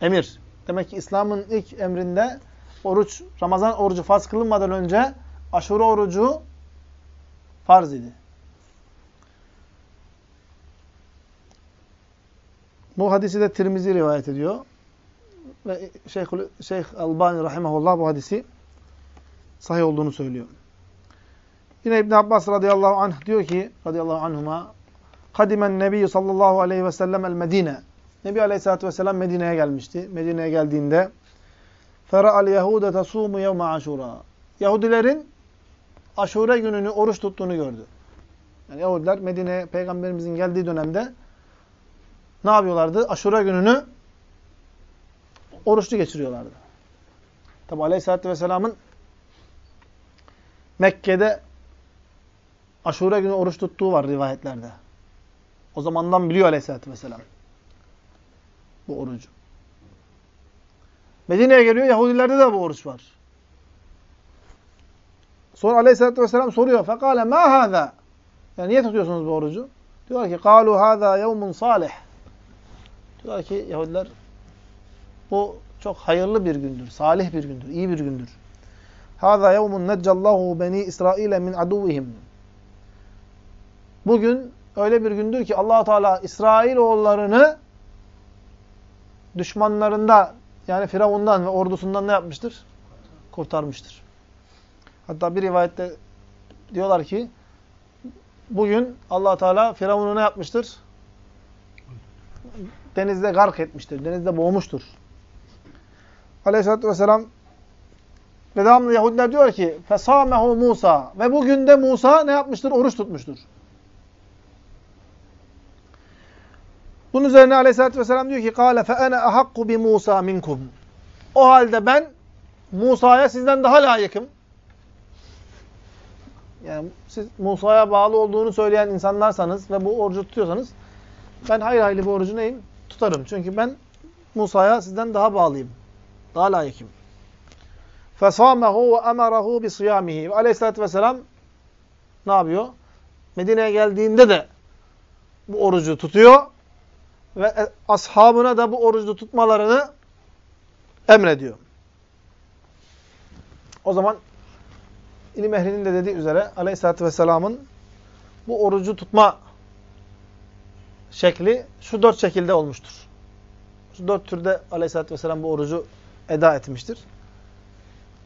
Emir. Demek ki İslam'ın ilk emrinde oruç, Ramazan orucu farz kılınmadan önce aşure orucu farz idi. Bu hadisi de Tirmizi rivayet ediyor. Ve Şeyh, Şeyh Albani rahimahullah bu hadisi sahih olduğunu söylüyor. Yine İbn Abbas radıyallahu anh diyor ki radıyallahu anhuma Kadimen Nebi sallallahu aleyhi ve sellem el Medine. Nebi aleyhissalatü vesselam Medine'ye gelmişti. Medine'ye geldiğinde Fera'al Yahude tasumu yevme aşura. Yahudilerin aşure gününü oruç tuttuğunu gördü. Yani Yahudiler Medine'ye peygamberimizin geldiği dönemde ne yapıyorlardı? Aşure gününü oruçlu geçiriyorlardı. Tabi Aleyhisselatü Vesselam'ın Mekke'de aşure günü oruç tuttuğu var rivayetlerde. O zamandan biliyor Aleyhisselatü Vesselam bu orucu. Medine'ye geliyor. Yahudilerde de bu oruç var. Sonra Aleyhisselatü Vesselam soruyor. Fekale ma hâzâ? Yani niye tutuyorsunuz bu orucu? Diyorlar ki, kâlu hâzâ yevmun salih. Diyorlar ki Yahudiler, bu çok hayırlı bir gündür, salih bir gündür, iyi bir gündür. Hâzâ yevmun neccallahu beni İsrail'e min aduvihim. Bugün öyle bir gündür ki allah Teala İsrail oğullarını düşmanlarında yani Firavundan ve ordusundan ne yapmıştır? Kurtarmıştır. Hatta bir rivayette diyorlar ki bugün allah Teala Firavun'u ne yapmıştır? Denizde gark etmiştir, denizde boğmuştur. Aleyhisselatü Vesselam ve devamlı Yahudiler diyor ki Fesamehu Musa ve bugün de Musa ne yapmıştır? Oruç tutmuştur. Bunun üzerine Aleyhisselatü Vesselam diyor ki Kale fe ene ahakku bi Musa minkum. O halde ben Musa'ya sizden daha layıkım. Yani siz Musa'ya bağlı olduğunu söyleyen insanlarsanız ve bu orucu tutuyorsanız ben hayır hayli bu orucu neyim? Tutarım. Çünkü ben Musa'ya sizden daha bağlıyım. Daha layıkım. Fesâmehu ve emerahu bi sıyamihi. Aleyhisselatü vesselam ne yapıyor? Medine'ye geldiğinde de bu orucu tutuyor ve e, ashabına da bu orucu tutmalarını emrediyor. O zaman ilim ehlinin de dediği üzere Aleyhisselatü vesselamın bu orucu tutma şekli şu dört şekilde olmuştur. Şu dört türde Aleyhisselatü vesselam bu orucu eda etmiştir.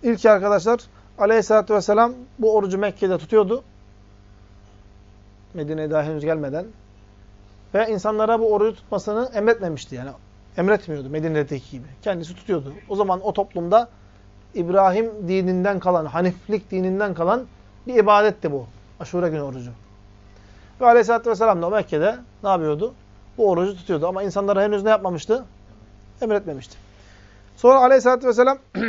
İlk arkadaşlar aleyhissalatü vesselam bu orucu Mekke'de tutuyordu. Medine'ye daha henüz gelmeden. Ve insanlara bu orucu tutmasını emretmemişti yani. Emretmiyordu Medine'deki gibi. Kendisi tutuyordu. O zaman o toplumda İbrahim dininden kalan, Haniflik dininden kalan bir ibadetti bu. Aşure günü orucu. Ve Aleyhisselatü Vesselam da Mekke'de ne yapıyordu? Bu orucu tutuyordu. Ama insanlara henüz ne yapmamıştı? Emretmemişti. Sonra Aleyhisselatü Vesselam *clears throat*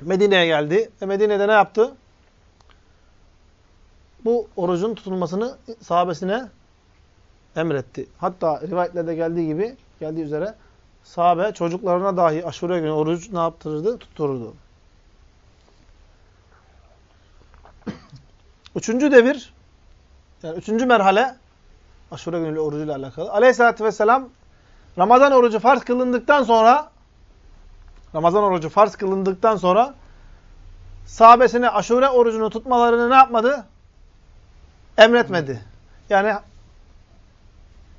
Medine'ye geldi. Ve Medine'de ne yaptı? Bu orucun tutulmasını sahabesine emretti. Hatta rivayetlerde geldiği gibi, geldiği üzere sahabe çocuklarına dahi aşure günü oruç ne yaptırırdı? Tuttururdu. *clears throat* Üçüncü devir, yani üçüncü merhale, aşure günü orucuyla alakalı. Aleyhisselatü vesselam, Ramazan orucu farz kılındıktan sonra, Ramazan orucu farz kılındıktan sonra, sahabesine aşure orucunu tutmalarını ne yapmadı? Emretmedi. Yani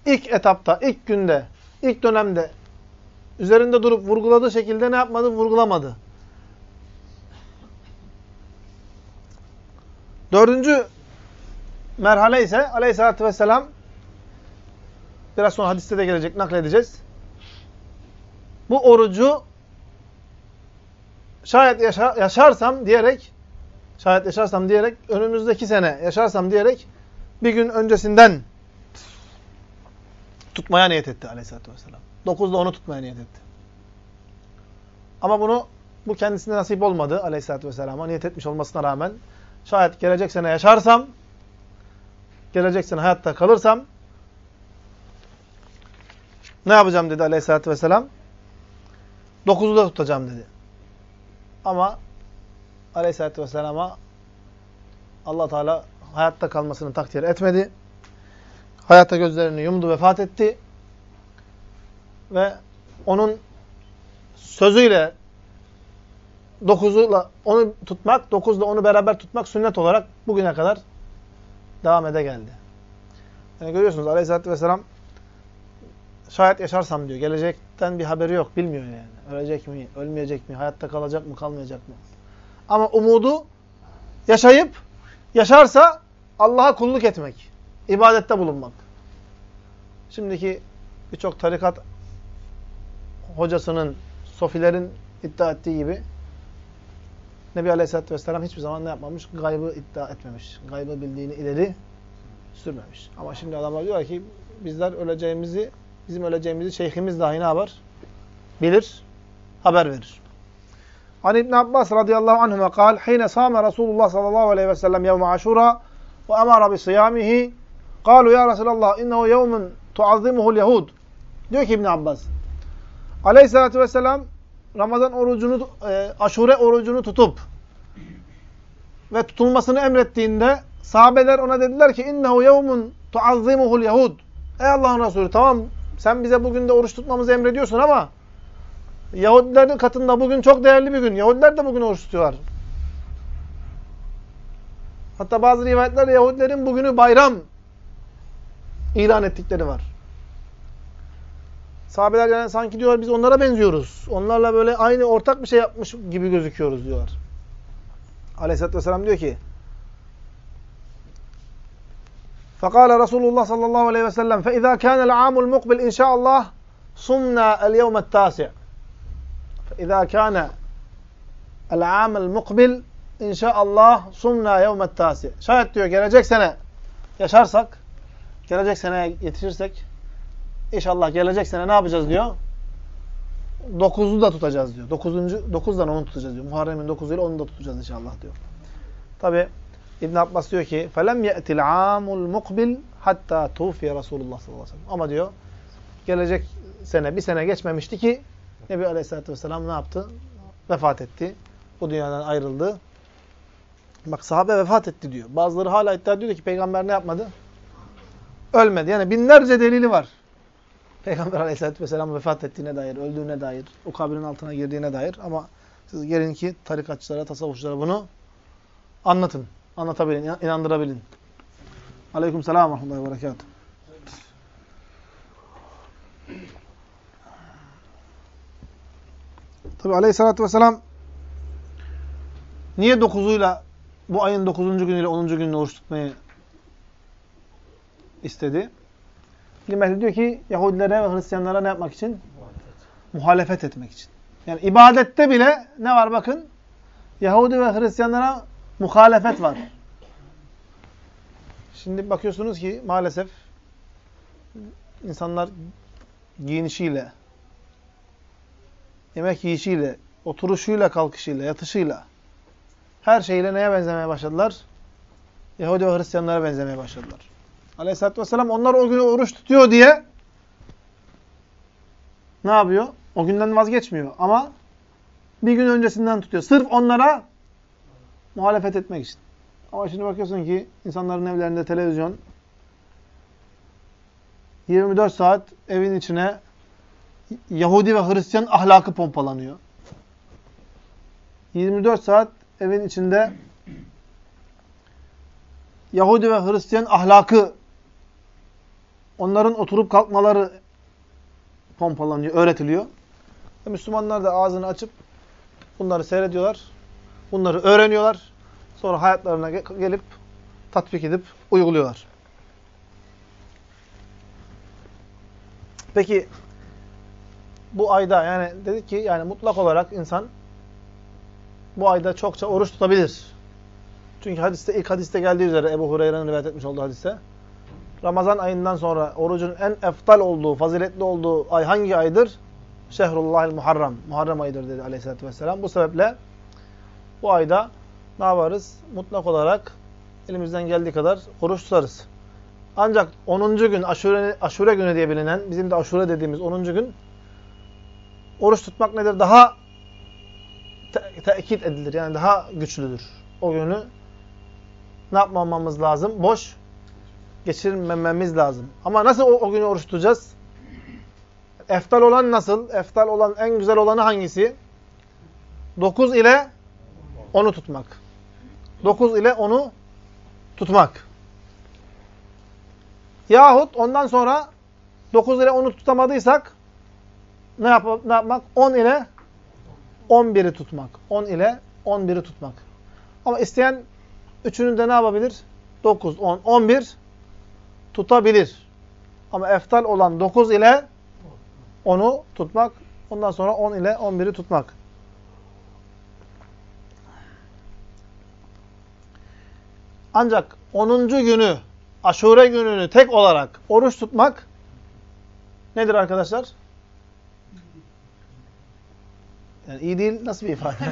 ilk etapta, ilk günde, ilk dönemde üzerinde durup vurguladığı şekilde ne yapmadı? Vurgulamadı. Dördüncü merhale ise aleyhissalatü vesselam biraz sonra hadiste de gelecek, nakledeceğiz. Bu orucu şayet yaşa yaşarsam diyerek şayet yaşarsam diyerek önümüzdeki sene yaşarsam diyerek bir gün öncesinden tutmaya niyet etti aleyhissalatü vesselam. Dokuzda onu tutmaya niyet etti. Ama bunu bu kendisine nasip olmadı aleyhissalatü vesselama niyet etmiş olmasına rağmen şayet gelecek sene yaşarsam gelecek sene hayatta kalırsam ne yapacağım dedi aleyhissalatü vesselam. Dokuzu da tutacağım dedi. Ama aleyhissalatü vesselama allah Teala hayatta kalmasını takdir etmedi. Hayata gözlerini yumdu, vefat etti. Ve onun sözüyle dokuzuyla onu tutmak, dokuzla onu beraber tutmak sünnet olarak bugüne kadar devam ede geldi. Yani görüyorsunuz Aleyhisselatü Vesselam şayet yaşarsam diyor. Gelecekten bir haberi yok. Bilmiyor yani. Ölecek mi, ölmeyecek mi, hayatta kalacak mı, kalmayacak mı? Ama umudu yaşayıp yaşarsa Allah'a kulluk etmek. ibadette bulunmak. Şimdiki birçok tarikat hocasının, sofilerin iddia ettiği gibi Nebi Aleyhisselatü Vesselam hiçbir zaman ne yapmamış? Gaybı iddia etmemiş. Gaybı bildiğini ileri sürmemiş. Ama şimdi adamlar diyor ki bizler öleceğimizi, bizim öleceğimizi şeyhimiz dahi ne yapar? Bilir, haber verir. An İbn Abbas radıyallahu anhuma kal, Hine sâme Resulullah sallallahu aleyhi ve sellem yevme aşura ve emara bi sıyamihi Kalu ya Resulallah innehu yevmun tuazzimuhul yehud. Diyor ki İbn Abbas. Aleyhissalatü vesselam Ramazan orucunu, e, aşure orucunu tutup ve tutulmasını emrettiğinde sahabeler ona dediler ki innehu yevmun tuazzimuhul yehud. Ey Allah'ın Resulü tamam sen bize bugün de oruç tutmamızı emrediyorsun ama Yahudilerin katında bugün çok değerli bir gün. Yahudiler de bugün oruç tutuyorlar. Hatta bazı rivayetlerde Yahudilerin bugünü bayram ilan ettikleri var. Sahabeler yani sanki diyorlar biz onlara benziyoruz. Onlarla böyle aynı ortak bir şey yapmış gibi gözüküyoruz diyorlar. Aleyhisselatü Vesselam diyor ki فقال رسول الله صلى الله عليه وسلم فإذا كان العام المقبل إن شاء الله صمنا اليوم التاسع فإذا كان العام المقبل إن شاء الله صمنا يوم التاسع şayet diyor gelecek sene yaşarsak gelecek seneye yetişirsek inşallah gelecek sene ne yapacağız diyor? Dokuzu da tutacağız diyor. Dokuzuncu, dokuzdan onu tutacağız diyor. Muharrem'in dokuzuyla onu da tutacağız inşallah diyor. Tabi İbn Abbas diyor ki felem ye'til amul mukbil hatta tufiye Resulullah sallallahu aleyhi ve sellem. Ama diyor gelecek sene bir sene geçmemişti ki Nebi Aleyhisselatü Vesselam ne yaptı? Vefat etti. Bu dünyadan ayrıldı. Bak sahabe vefat etti diyor. Bazıları hala iddia diyor ki peygamber ne yapmadı? Ölmedi. Yani binlerce delili var. Peygamber Aleyhisselatü Vesselam vefat ettiğine dair, öldüğüne dair, o kabrin altına girdiğine dair. Ama siz gelin ki tarikatçılara, tasavvufçulara bunu anlatın. Anlatabilin, inandırabilin. Aleyküm selam ve rahmetullahi ve berekatuhu. Tabi Aleyhisselatü Vesselam niye dokuzuyla bu ayın dokuzuncu günüyle onuncu gününü oruç tutmayı istedi? İlim diyor ki Yahudilere ve Hristiyanlara ne yapmak için? Muhalefet etmek için. Yani ibadette bile ne var bakın? Yahudi ve Hristiyanlara muhalefet var. Şimdi bakıyorsunuz ki maalesef insanlar giyinişiyle, yemek yiyişiyle, oturuşuyla, kalkışıyla, yatışıyla, her şeyle neye benzemeye başladılar? Yahudi ve Hristiyanlara benzemeye başladılar. Aleyhisselatü Vesselam onlar o günü oruç tutuyor diye ne yapıyor? O günden vazgeçmiyor ama bir gün öncesinden tutuyor. Sırf onlara muhalefet etmek için. Ama şimdi bakıyorsun ki insanların evlerinde televizyon 24 saat evin içine Yahudi ve Hristiyan ahlakı pompalanıyor. 24 saat evin içinde Yahudi ve Hristiyan ahlakı onların oturup kalkmaları pompalanıyor, öğretiliyor. Müslümanlar da ağzını açıp bunları seyrediyorlar. Bunları öğreniyorlar. Sonra hayatlarına gelip tatbik edip uyguluyorlar. Peki bu ayda yani dedik ki yani mutlak olarak insan bu ayda çokça oruç tutabilir. Çünkü hadiste ilk hadiste geldiği üzere Ebu Hureyre'nin rivayet etmiş olduğu hadiste Ramazan ayından sonra orucun en eftal olduğu, faziletli olduğu ay hangi aydır? Şehrullahil Muharrem. Muharrem ayıdır dedi aleyhissalatü vesselam. Bu sebeple bu ayda ne yaparız? Mutlak olarak elimizden geldiği kadar oruç tutarız. Ancak 10. gün aşure, aşure günü diye bilinen, bizim de aşure dediğimiz 10. gün oruç tutmak nedir? Daha te edilir. Yani daha güçlüdür. O günü ne yapmamamız lazım? Boş geçirmememiz lazım. Ama nasıl o, o günü oruç tutacağız? Eftal olan nasıl? Eftal olan, en güzel olanı hangisi? 9 ile 10'u tutmak. 9 ile 10'u tutmak. Yahut ondan sonra 9 ile 10'u tutamadıysak ne, yap ne yapmak? 10 ile 11'i tutmak. 10 ile 11'i tutmak. Ama isteyen üçünü de ne yapabilir? 9, 10, 11 tutabilir. Ama eftal olan 9 ile 10'u tutmak. Ondan sonra 10 ile 11'i tutmak. Ancak 10. günü, aşure gününü tek olarak oruç tutmak nedir arkadaşlar? Yani iyi değil, nasıl bir ifade? *laughs*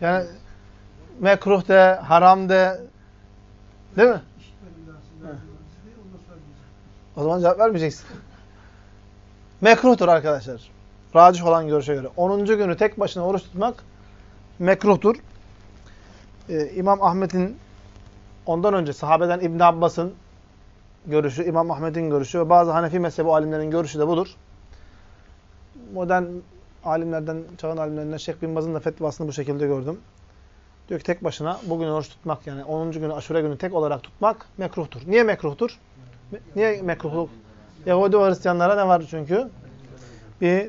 yani mekruh de, haram de, değil mi? O zaman cevap vermeyeceksin. Mekruhtur arkadaşlar. Racih olan görüşe göre. 10. günü tek başına oruç tutmak mekruhtur. Ee, İmam Ahmet'in ondan önce sahabeden İbn Abbas'ın görüşü, İmam Ahmet'in görüşü ve bazı Hanefi mezhebi alimlerin görüşü de budur. Modern alimlerden, çağın alimlerinden Şeyh Bin Baz'ın da fetvasını bu şekilde gördüm. Diyor ki tek başına bugün oruç tutmak yani 10. günü aşure günü tek olarak tutmak mekruhtur. Niye mekruhtur? Niye mekruhluk? Yahudi ve Hristiyanlara ne var çünkü? Bir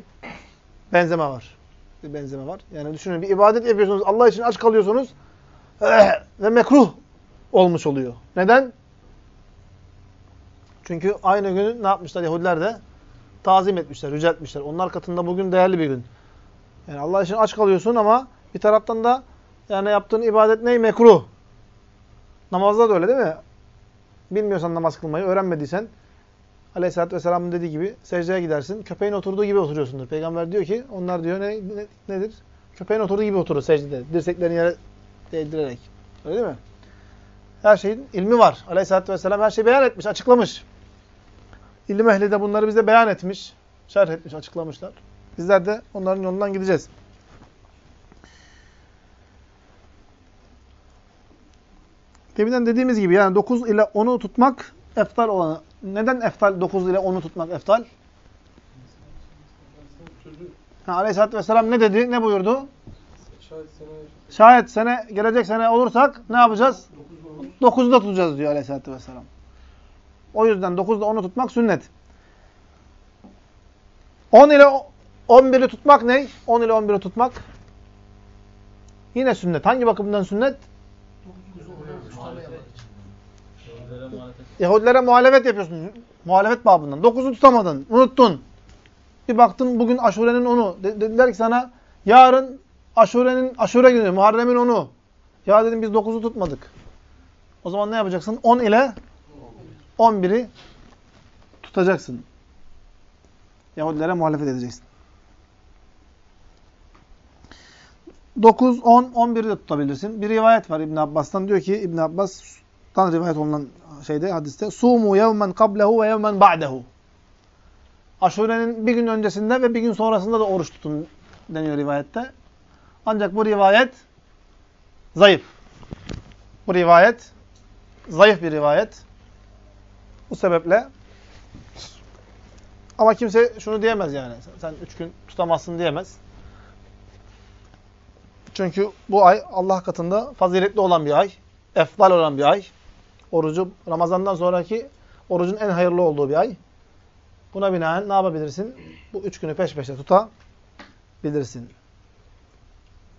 benzeme var. Bir benzeme var. Yani düşünün bir ibadet yapıyorsunuz, Allah için aç kalıyorsunuz ve mekruh olmuş oluyor. Neden? Çünkü aynı günü ne yapmışlar Yahudiler de? Tazim etmişler, yüceltmişler. Onlar katında bugün değerli bir gün. Yani Allah için aç kalıyorsun ama bir taraftan da yani yaptığın ibadet ney? Mekruh. Namazda da öyle değil mi? Bilmiyorsan namaz kılmayı, öğrenmediysen Aleyhisselatü Vesselam'ın dediği gibi secdeye gidersin. Köpeğin oturduğu gibi oturuyorsundur. Peygamber diyor ki onlar diyor ne, ne nedir? Köpeğin oturduğu gibi oturur secdede. Dirseklerini yere değdirerek. Öyle değil mi? Her şeyin ilmi var. Aleyhisselatü Vesselam her şeyi beyan etmiş, açıklamış. İlim ehli de bunları bize beyan etmiş, şerh etmiş, açıklamışlar. Bizler de onların yolundan gideceğiz. Deminden dediğimiz gibi yani 9 ile 10'u tutmak eftal olanı. Neden eftal 9 ile 10'u tutmak eftal? Ha, Aleyhisselatü Vesselam ne dedi? Ne buyurdu? Şayet sene, gelecek sene olursak ne yapacağız? 9'da tutacağız diyor Aleyhisselatü Vesselam. O yüzden 9'da 10'u tutmak sünnet. 10 ile 11'i tutmak ne? 10 ile 11'i tutmak yine sünnet. Hangi bakımdan sünnet? Yahudilere muhalefet yapıyorsun. Muhalefet babından. 9'u tutamadın. Unuttun. Bir baktın bugün aşurenin onu. Dediler ki sana yarın aşurenin aşure günü. Muharrem'in onu. Ya dedim biz 9'u tutmadık. O zaman ne yapacaksın? 10 ile 11'i tutacaksın. Yahudilere muhalefet edeceksin. 9, 10, 11'i de tutabilirsin. Bir rivayet var İbn Abbas'tan. Diyor ki İbn Abbas'tan rivayet olunan şeyde hadiste sumu yevmen qablehu ve yevmen ba'dehu. Aşure'nin bir gün öncesinde ve bir gün sonrasında da oruç tutun deniyor rivayette. Ancak bu rivayet zayıf. Bu rivayet zayıf bir rivayet. Bu sebeple ama kimse şunu diyemez yani. Sen üç gün tutamazsın diyemez. Çünkü bu ay Allah katında faziletli olan bir ay. Efdal olan bir ay. Orucu Ramazan'dan sonraki orucun en hayırlı olduğu bir ay. Buna binaen ne yapabilirsin? Bu üç günü peş peşe tutabilirsin.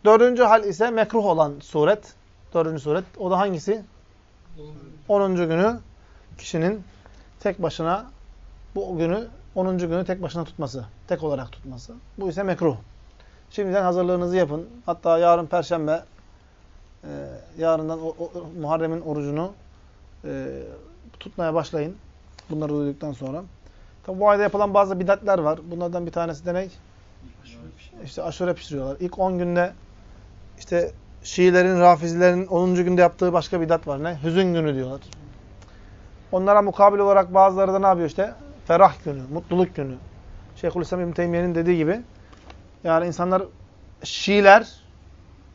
Dördüncü hal ise mekruh olan suret. Dördüncü suret. O da hangisi? Onuncu günü kişinin tek başına bu günü, onuncu günü tek başına tutması. Tek olarak tutması. Bu ise mekruh. Şimdiden hazırlığınızı yapın. Hatta yarın Perşembe, e, yarından o, o, Muharrem'in orucunu e, tutmaya başlayın. Bunları duyduktan sonra. Tabi bu ayda yapılan bazı bidatler var. Bunlardan bir tanesi de ne? İşte aşure pişiriyorlar. İlk 10 günde işte Şiilerin, Rafizilerin 10. günde yaptığı başka bidat var. Ne? Hüzün günü diyorlar. Onlara mukabil olarak bazıları da ne yapıyor işte? Ferah günü, mutluluk günü. Şeyhülislam İbn Teymiye'nin dediği gibi yani insanlar Şiiler,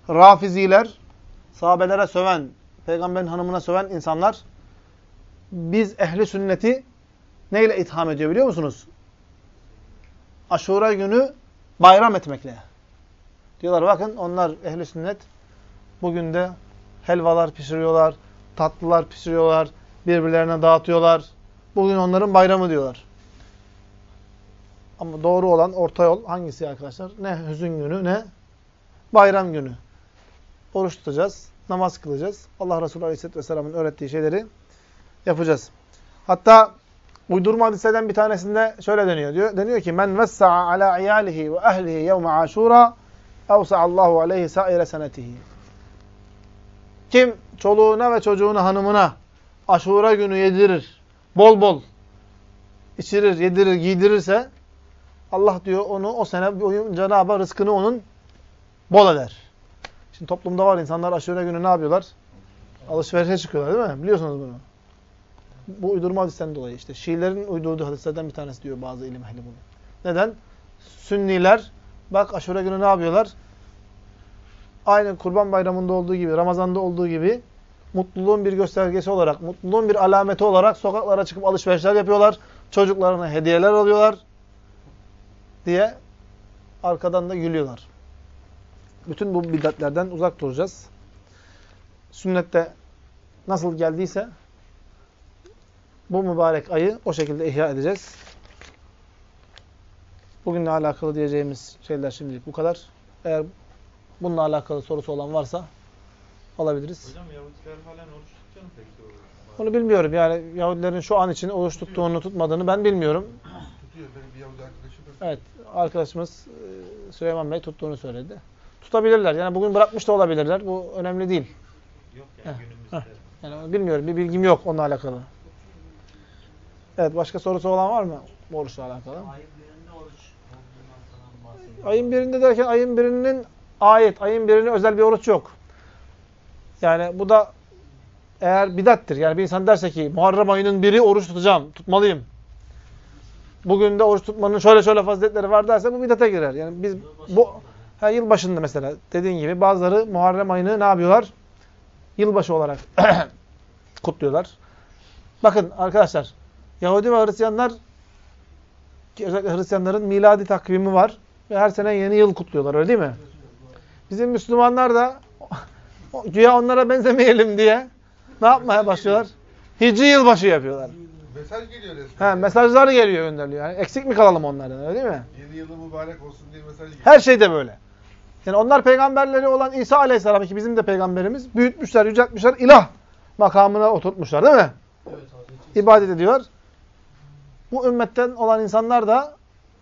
Rafiziler, sahabelere söven, peygamberin hanımına söven insanlar biz ehli sünneti neyle itham ediyor biliyor musunuz? Aşura günü bayram etmekle. Diyorlar bakın onlar ehli sünnet bugün de helvalar pişiriyorlar, tatlılar pişiriyorlar, birbirlerine dağıtıyorlar. Bugün onların bayramı diyorlar. Ama doğru olan orta yol hangisi arkadaşlar? Ne hüzün günü ne bayram günü. Oruç tutacağız, namaz kılacağız. Allah Resulü Aleyhisselatü Vesselam'ın öğrettiği şeyleri yapacağız. Hatta uydurma hadiseden bir tanesinde şöyle deniyor. Diyor, deniyor ki men vessa'a ala iyalihi ve ehlihi yevme aşura evsa'allahu aleyhi saire senetihi. Kim çoluğuna ve çocuğuna, hanımına aşura günü yedirir, bol bol içirir, yedirir, giydirirse Allah diyor onu o sene ne yapar? Rızkını onun bol eder. Şimdi toplumda var insanlar aşure günü ne yapıyorlar? Alışverişe çıkıyorlar değil mi? Biliyorsunuz bunu. Bu uydurma hadisten dolayı işte. Şiilerin uydurduğu hadislerden bir tanesi diyor bazı ilim ehli bunu. Neden? Sünniler bak aşure günü ne yapıyorlar? Aynı kurban bayramında olduğu gibi, Ramazan'da olduğu gibi mutluluğun bir göstergesi olarak, mutluluğun bir alameti olarak sokaklara çıkıp alışverişler yapıyorlar. Çocuklarına hediyeler alıyorlar diye arkadan da gülüyorlar. Bütün bu bidatlerden uzak duracağız. Sünnette nasıl geldiyse bu mübarek ayı o şekilde ihya edeceğiz. Bugünle alakalı diyeceğimiz şeyler şimdilik bu kadar. Eğer bununla alakalı sorusu olan varsa alabiliriz. Hocam Yahudiler halen oruç tutuyor mu peki? Onu bilmiyorum. Yani Yahudilerin şu an için oruç tuttuğunu tutmadığını ben bilmiyorum. Tutuyor. Benim bir Yahudi arkadaşım. Evet. Arkadaşımız e, Süleyman Bey tuttuğunu söyledi. Tutabilirler. Yani bugün bırakmış da olabilirler. Bu önemli değil. Yok yani Heh, günümüzde. Yani bilmiyorum. Bir bilgim yok onunla alakalı. Evet. Başka sorusu olan var mı? Bu oruçla alakalı. Ayın birinde oruç olduğundan falan bahsediyor. Ayın birinde derken ayın birinin ayet, ayın birinin özel bir oruç yok. Yani bu da eğer bidattir. Yani bir insan derse ki Muharrem ayının biri oruç tutacağım, tutmalıyım. Bugün de oruç tutmanın şöyle şöyle faziletleri var derse bu bidate girer. Yani biz bu ha, yıl başında mesela dediğin gibi bazıları Muharrem ayını ne yapıyorlar? Yılbaşı olarak *clears throat* kutluyorlar. Bakın arkadaşlar Yahudi ve Hristiyanlar özellikle Hristiyanların miladi takvimi var ve her sene yeni yıl kutluyorlar öyle değil mi? Bizim Müslümanlar da *laughs* güya onlara benzemeyelim diye ne yapmaya başlıyorlar? Hicri yılbaşı yapıyorlar. Mesaj geliyor resmen. He, mesajlar geliyor gönderiliyor. Yani eksik mi kalalım onlardan öyle değil mi? Yeni yılı mübarek olsun diye mesaj geliyor. Her şey de böyle. Yani onlar peygamberleri olan İsa Aleyhisselam ki bizim de peygamberimiz büyütmüşler, yüceltmişler, ilah makamına oturtmuşlar değil mi? Evet İbadet ediyor. Bu ümmetten olan insanlar da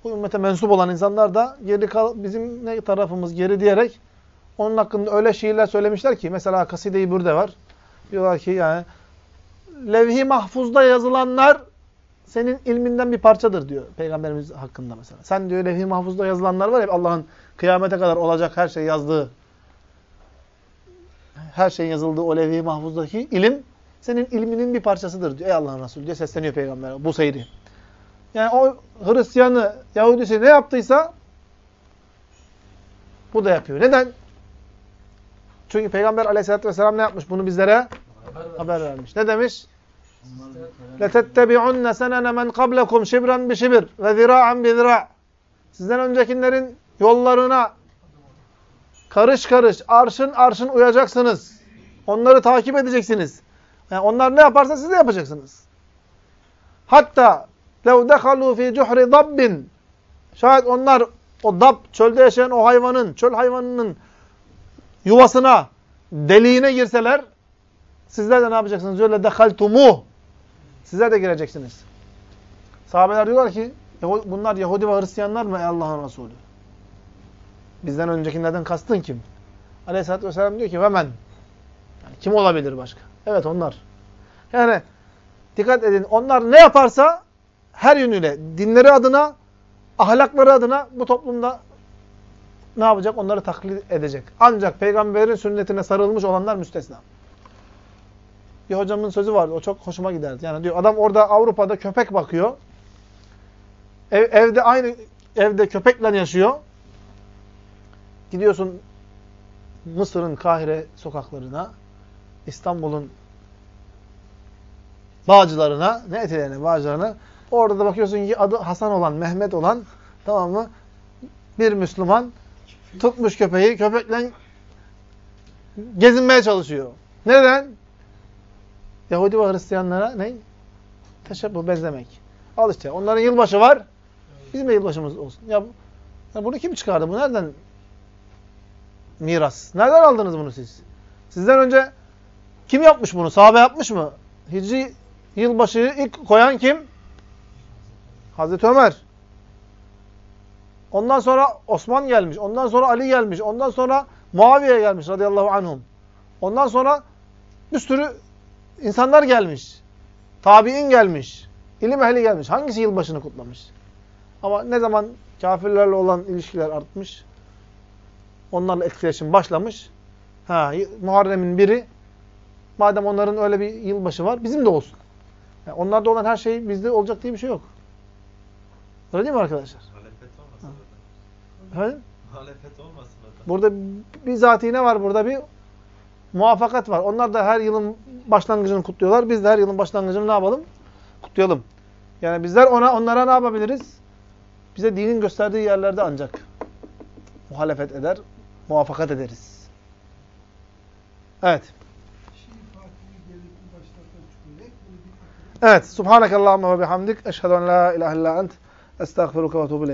bu ümmete mensup olan insanlar da geri kal bizim ne tarafımız geri diyerek onun hakkında öyle şiirler söylemişler ki mesela Kaside-i Bürde var. Diyorlar ki yani levh-i mahfuzda yazılanlar senin ilminden bir parçadır diyor Peygamberimiz hakkında mesela. Sen diyor levh-i mahfuzda yazılanlar var ya Allah'ın kıyamete kadar olacak her şey yazdığı. her şeyin yazıldığı o levh-i mahfuzdaki ilim senin ilminin bir parçasıdır diyor. Ey Allah'ın Resulü diye sesleniyor peygamber bu seyri. Yani o Hristiyanı, Yahudisi ne yaptıysa bu da yapıyor. Neden? Çünkü Peygamber aleyhissalatü vesselam ne yapmış? Bunu bizlere haber vermiş. Ne demiş? لَتَتَّبِعُنَّ سَنَنَ مَنْ قَبْلَكُمْ شِبْرًا بِشِبْرٍ وَذِرَاعًا بِذِرَاعٍ Sizden öncekilerin yollarına karış karış, arşın arşın uyacaksınız. Onları takip edeceksiniz. Yani onlar ne yaparsa siz de yapacaksınız. Hatta لَوْ دَخَلُوا ف۪ي جُحْرِ ضَبٍّ Şayet onlar o dab, çölde yaşayan o hayvanın, çöl hayvanının yuvasına, deliğine girseler, sizler de ne yapacaksınız? Öyle dehaltumu. Sizler de gireceksiniz. Sahabeler diyorlar ki, bunlar Yahudi ve Hristiyanlar mı ey Allah'ın Resulü? Bizden öncekilerden kastın kim? Aleyhisselatü Vesselam diyor ki, ve men. Yani kim olabilir başka? Evet onlar. Yani dikkat edin, onlar ne yaparsa her yönüyle, dinleri adına, ahlakları adına bu toplumda ne yapacak? Onları taklit edecek. Ancak peygamberin sünnetine sarılmış olanlar müstesna. Bir hocamın sözü vardı. O çok hoşuma giderdi. Yani diyor adam orada Avrupa'da köpek bakıyor. Ev, evde aynı evde köpekle yaşıyor. Gidiyorsun Mısır'ın Kahire sokaklarına, İstanbul'un bağcılarına, ne etilerine, bağcılarına. Orada da bakıyorsun ki adı Hasan olan, Mehmet olan, tamam mı? Bir Müslüman tutmuş köpeği, köpekle gezinmeye çalışıyor. Neden? Yahudi ve Hristiyanlara ne? Teşebbüh, benzemek. Al işte. Onların yılbaşı var. Bizim de yılbaşımız olsun. Ya, ya bunu kim çıkardı? Bu nereden miras? Nereden aldınız bunu siz? Sizden önce kim yapmış bunu? Sahabe yapmış mı? Hicri yılbaşıyı ilk koyan kim? Hazreti Ömer. Ondan sonra Osman gelmiş. Ondan sonra Ali gelmiş. Ondan sonra Muaviye gelmiş radıyallahu anhum. Ondan sonra bir sürü insanlar gelmiş. Tabi'in gelmiş. ilim ehli gelmiş. Hangisi yılbaşını kutlamış? Ama ne zaman kafirlerle olan ilişkiler artmış, onlarla etkileşim başlamış, ha, Muharrem'in biri, madem onların öyle bir yılbaşı var, bizim de olsun. Yani onlarda olan her şey bizde olacak diye bir şey yok. Öyle değil mi arkadaşlar? Muhalefet olmasın. Efendim? Muhalefet olmasın orada. Burada bizatihi ne var? Burada bir muvaffakat var. Onlar da her yılın başlangıcını kutluyorlar. Biz de her yılın başlangıcını ne yapalım? Kutlayalım. Yani bizler ona onlara ne yapabiliriz? Bize dinin gösterdiği yerlerde ancak muhalefet eder, muvaffakat ederiz. Evet. Evet. Subhanakallahumma ve bihamdik. Eşhedü en la ilahe illa ent. Estağfiruka ve tuğbu.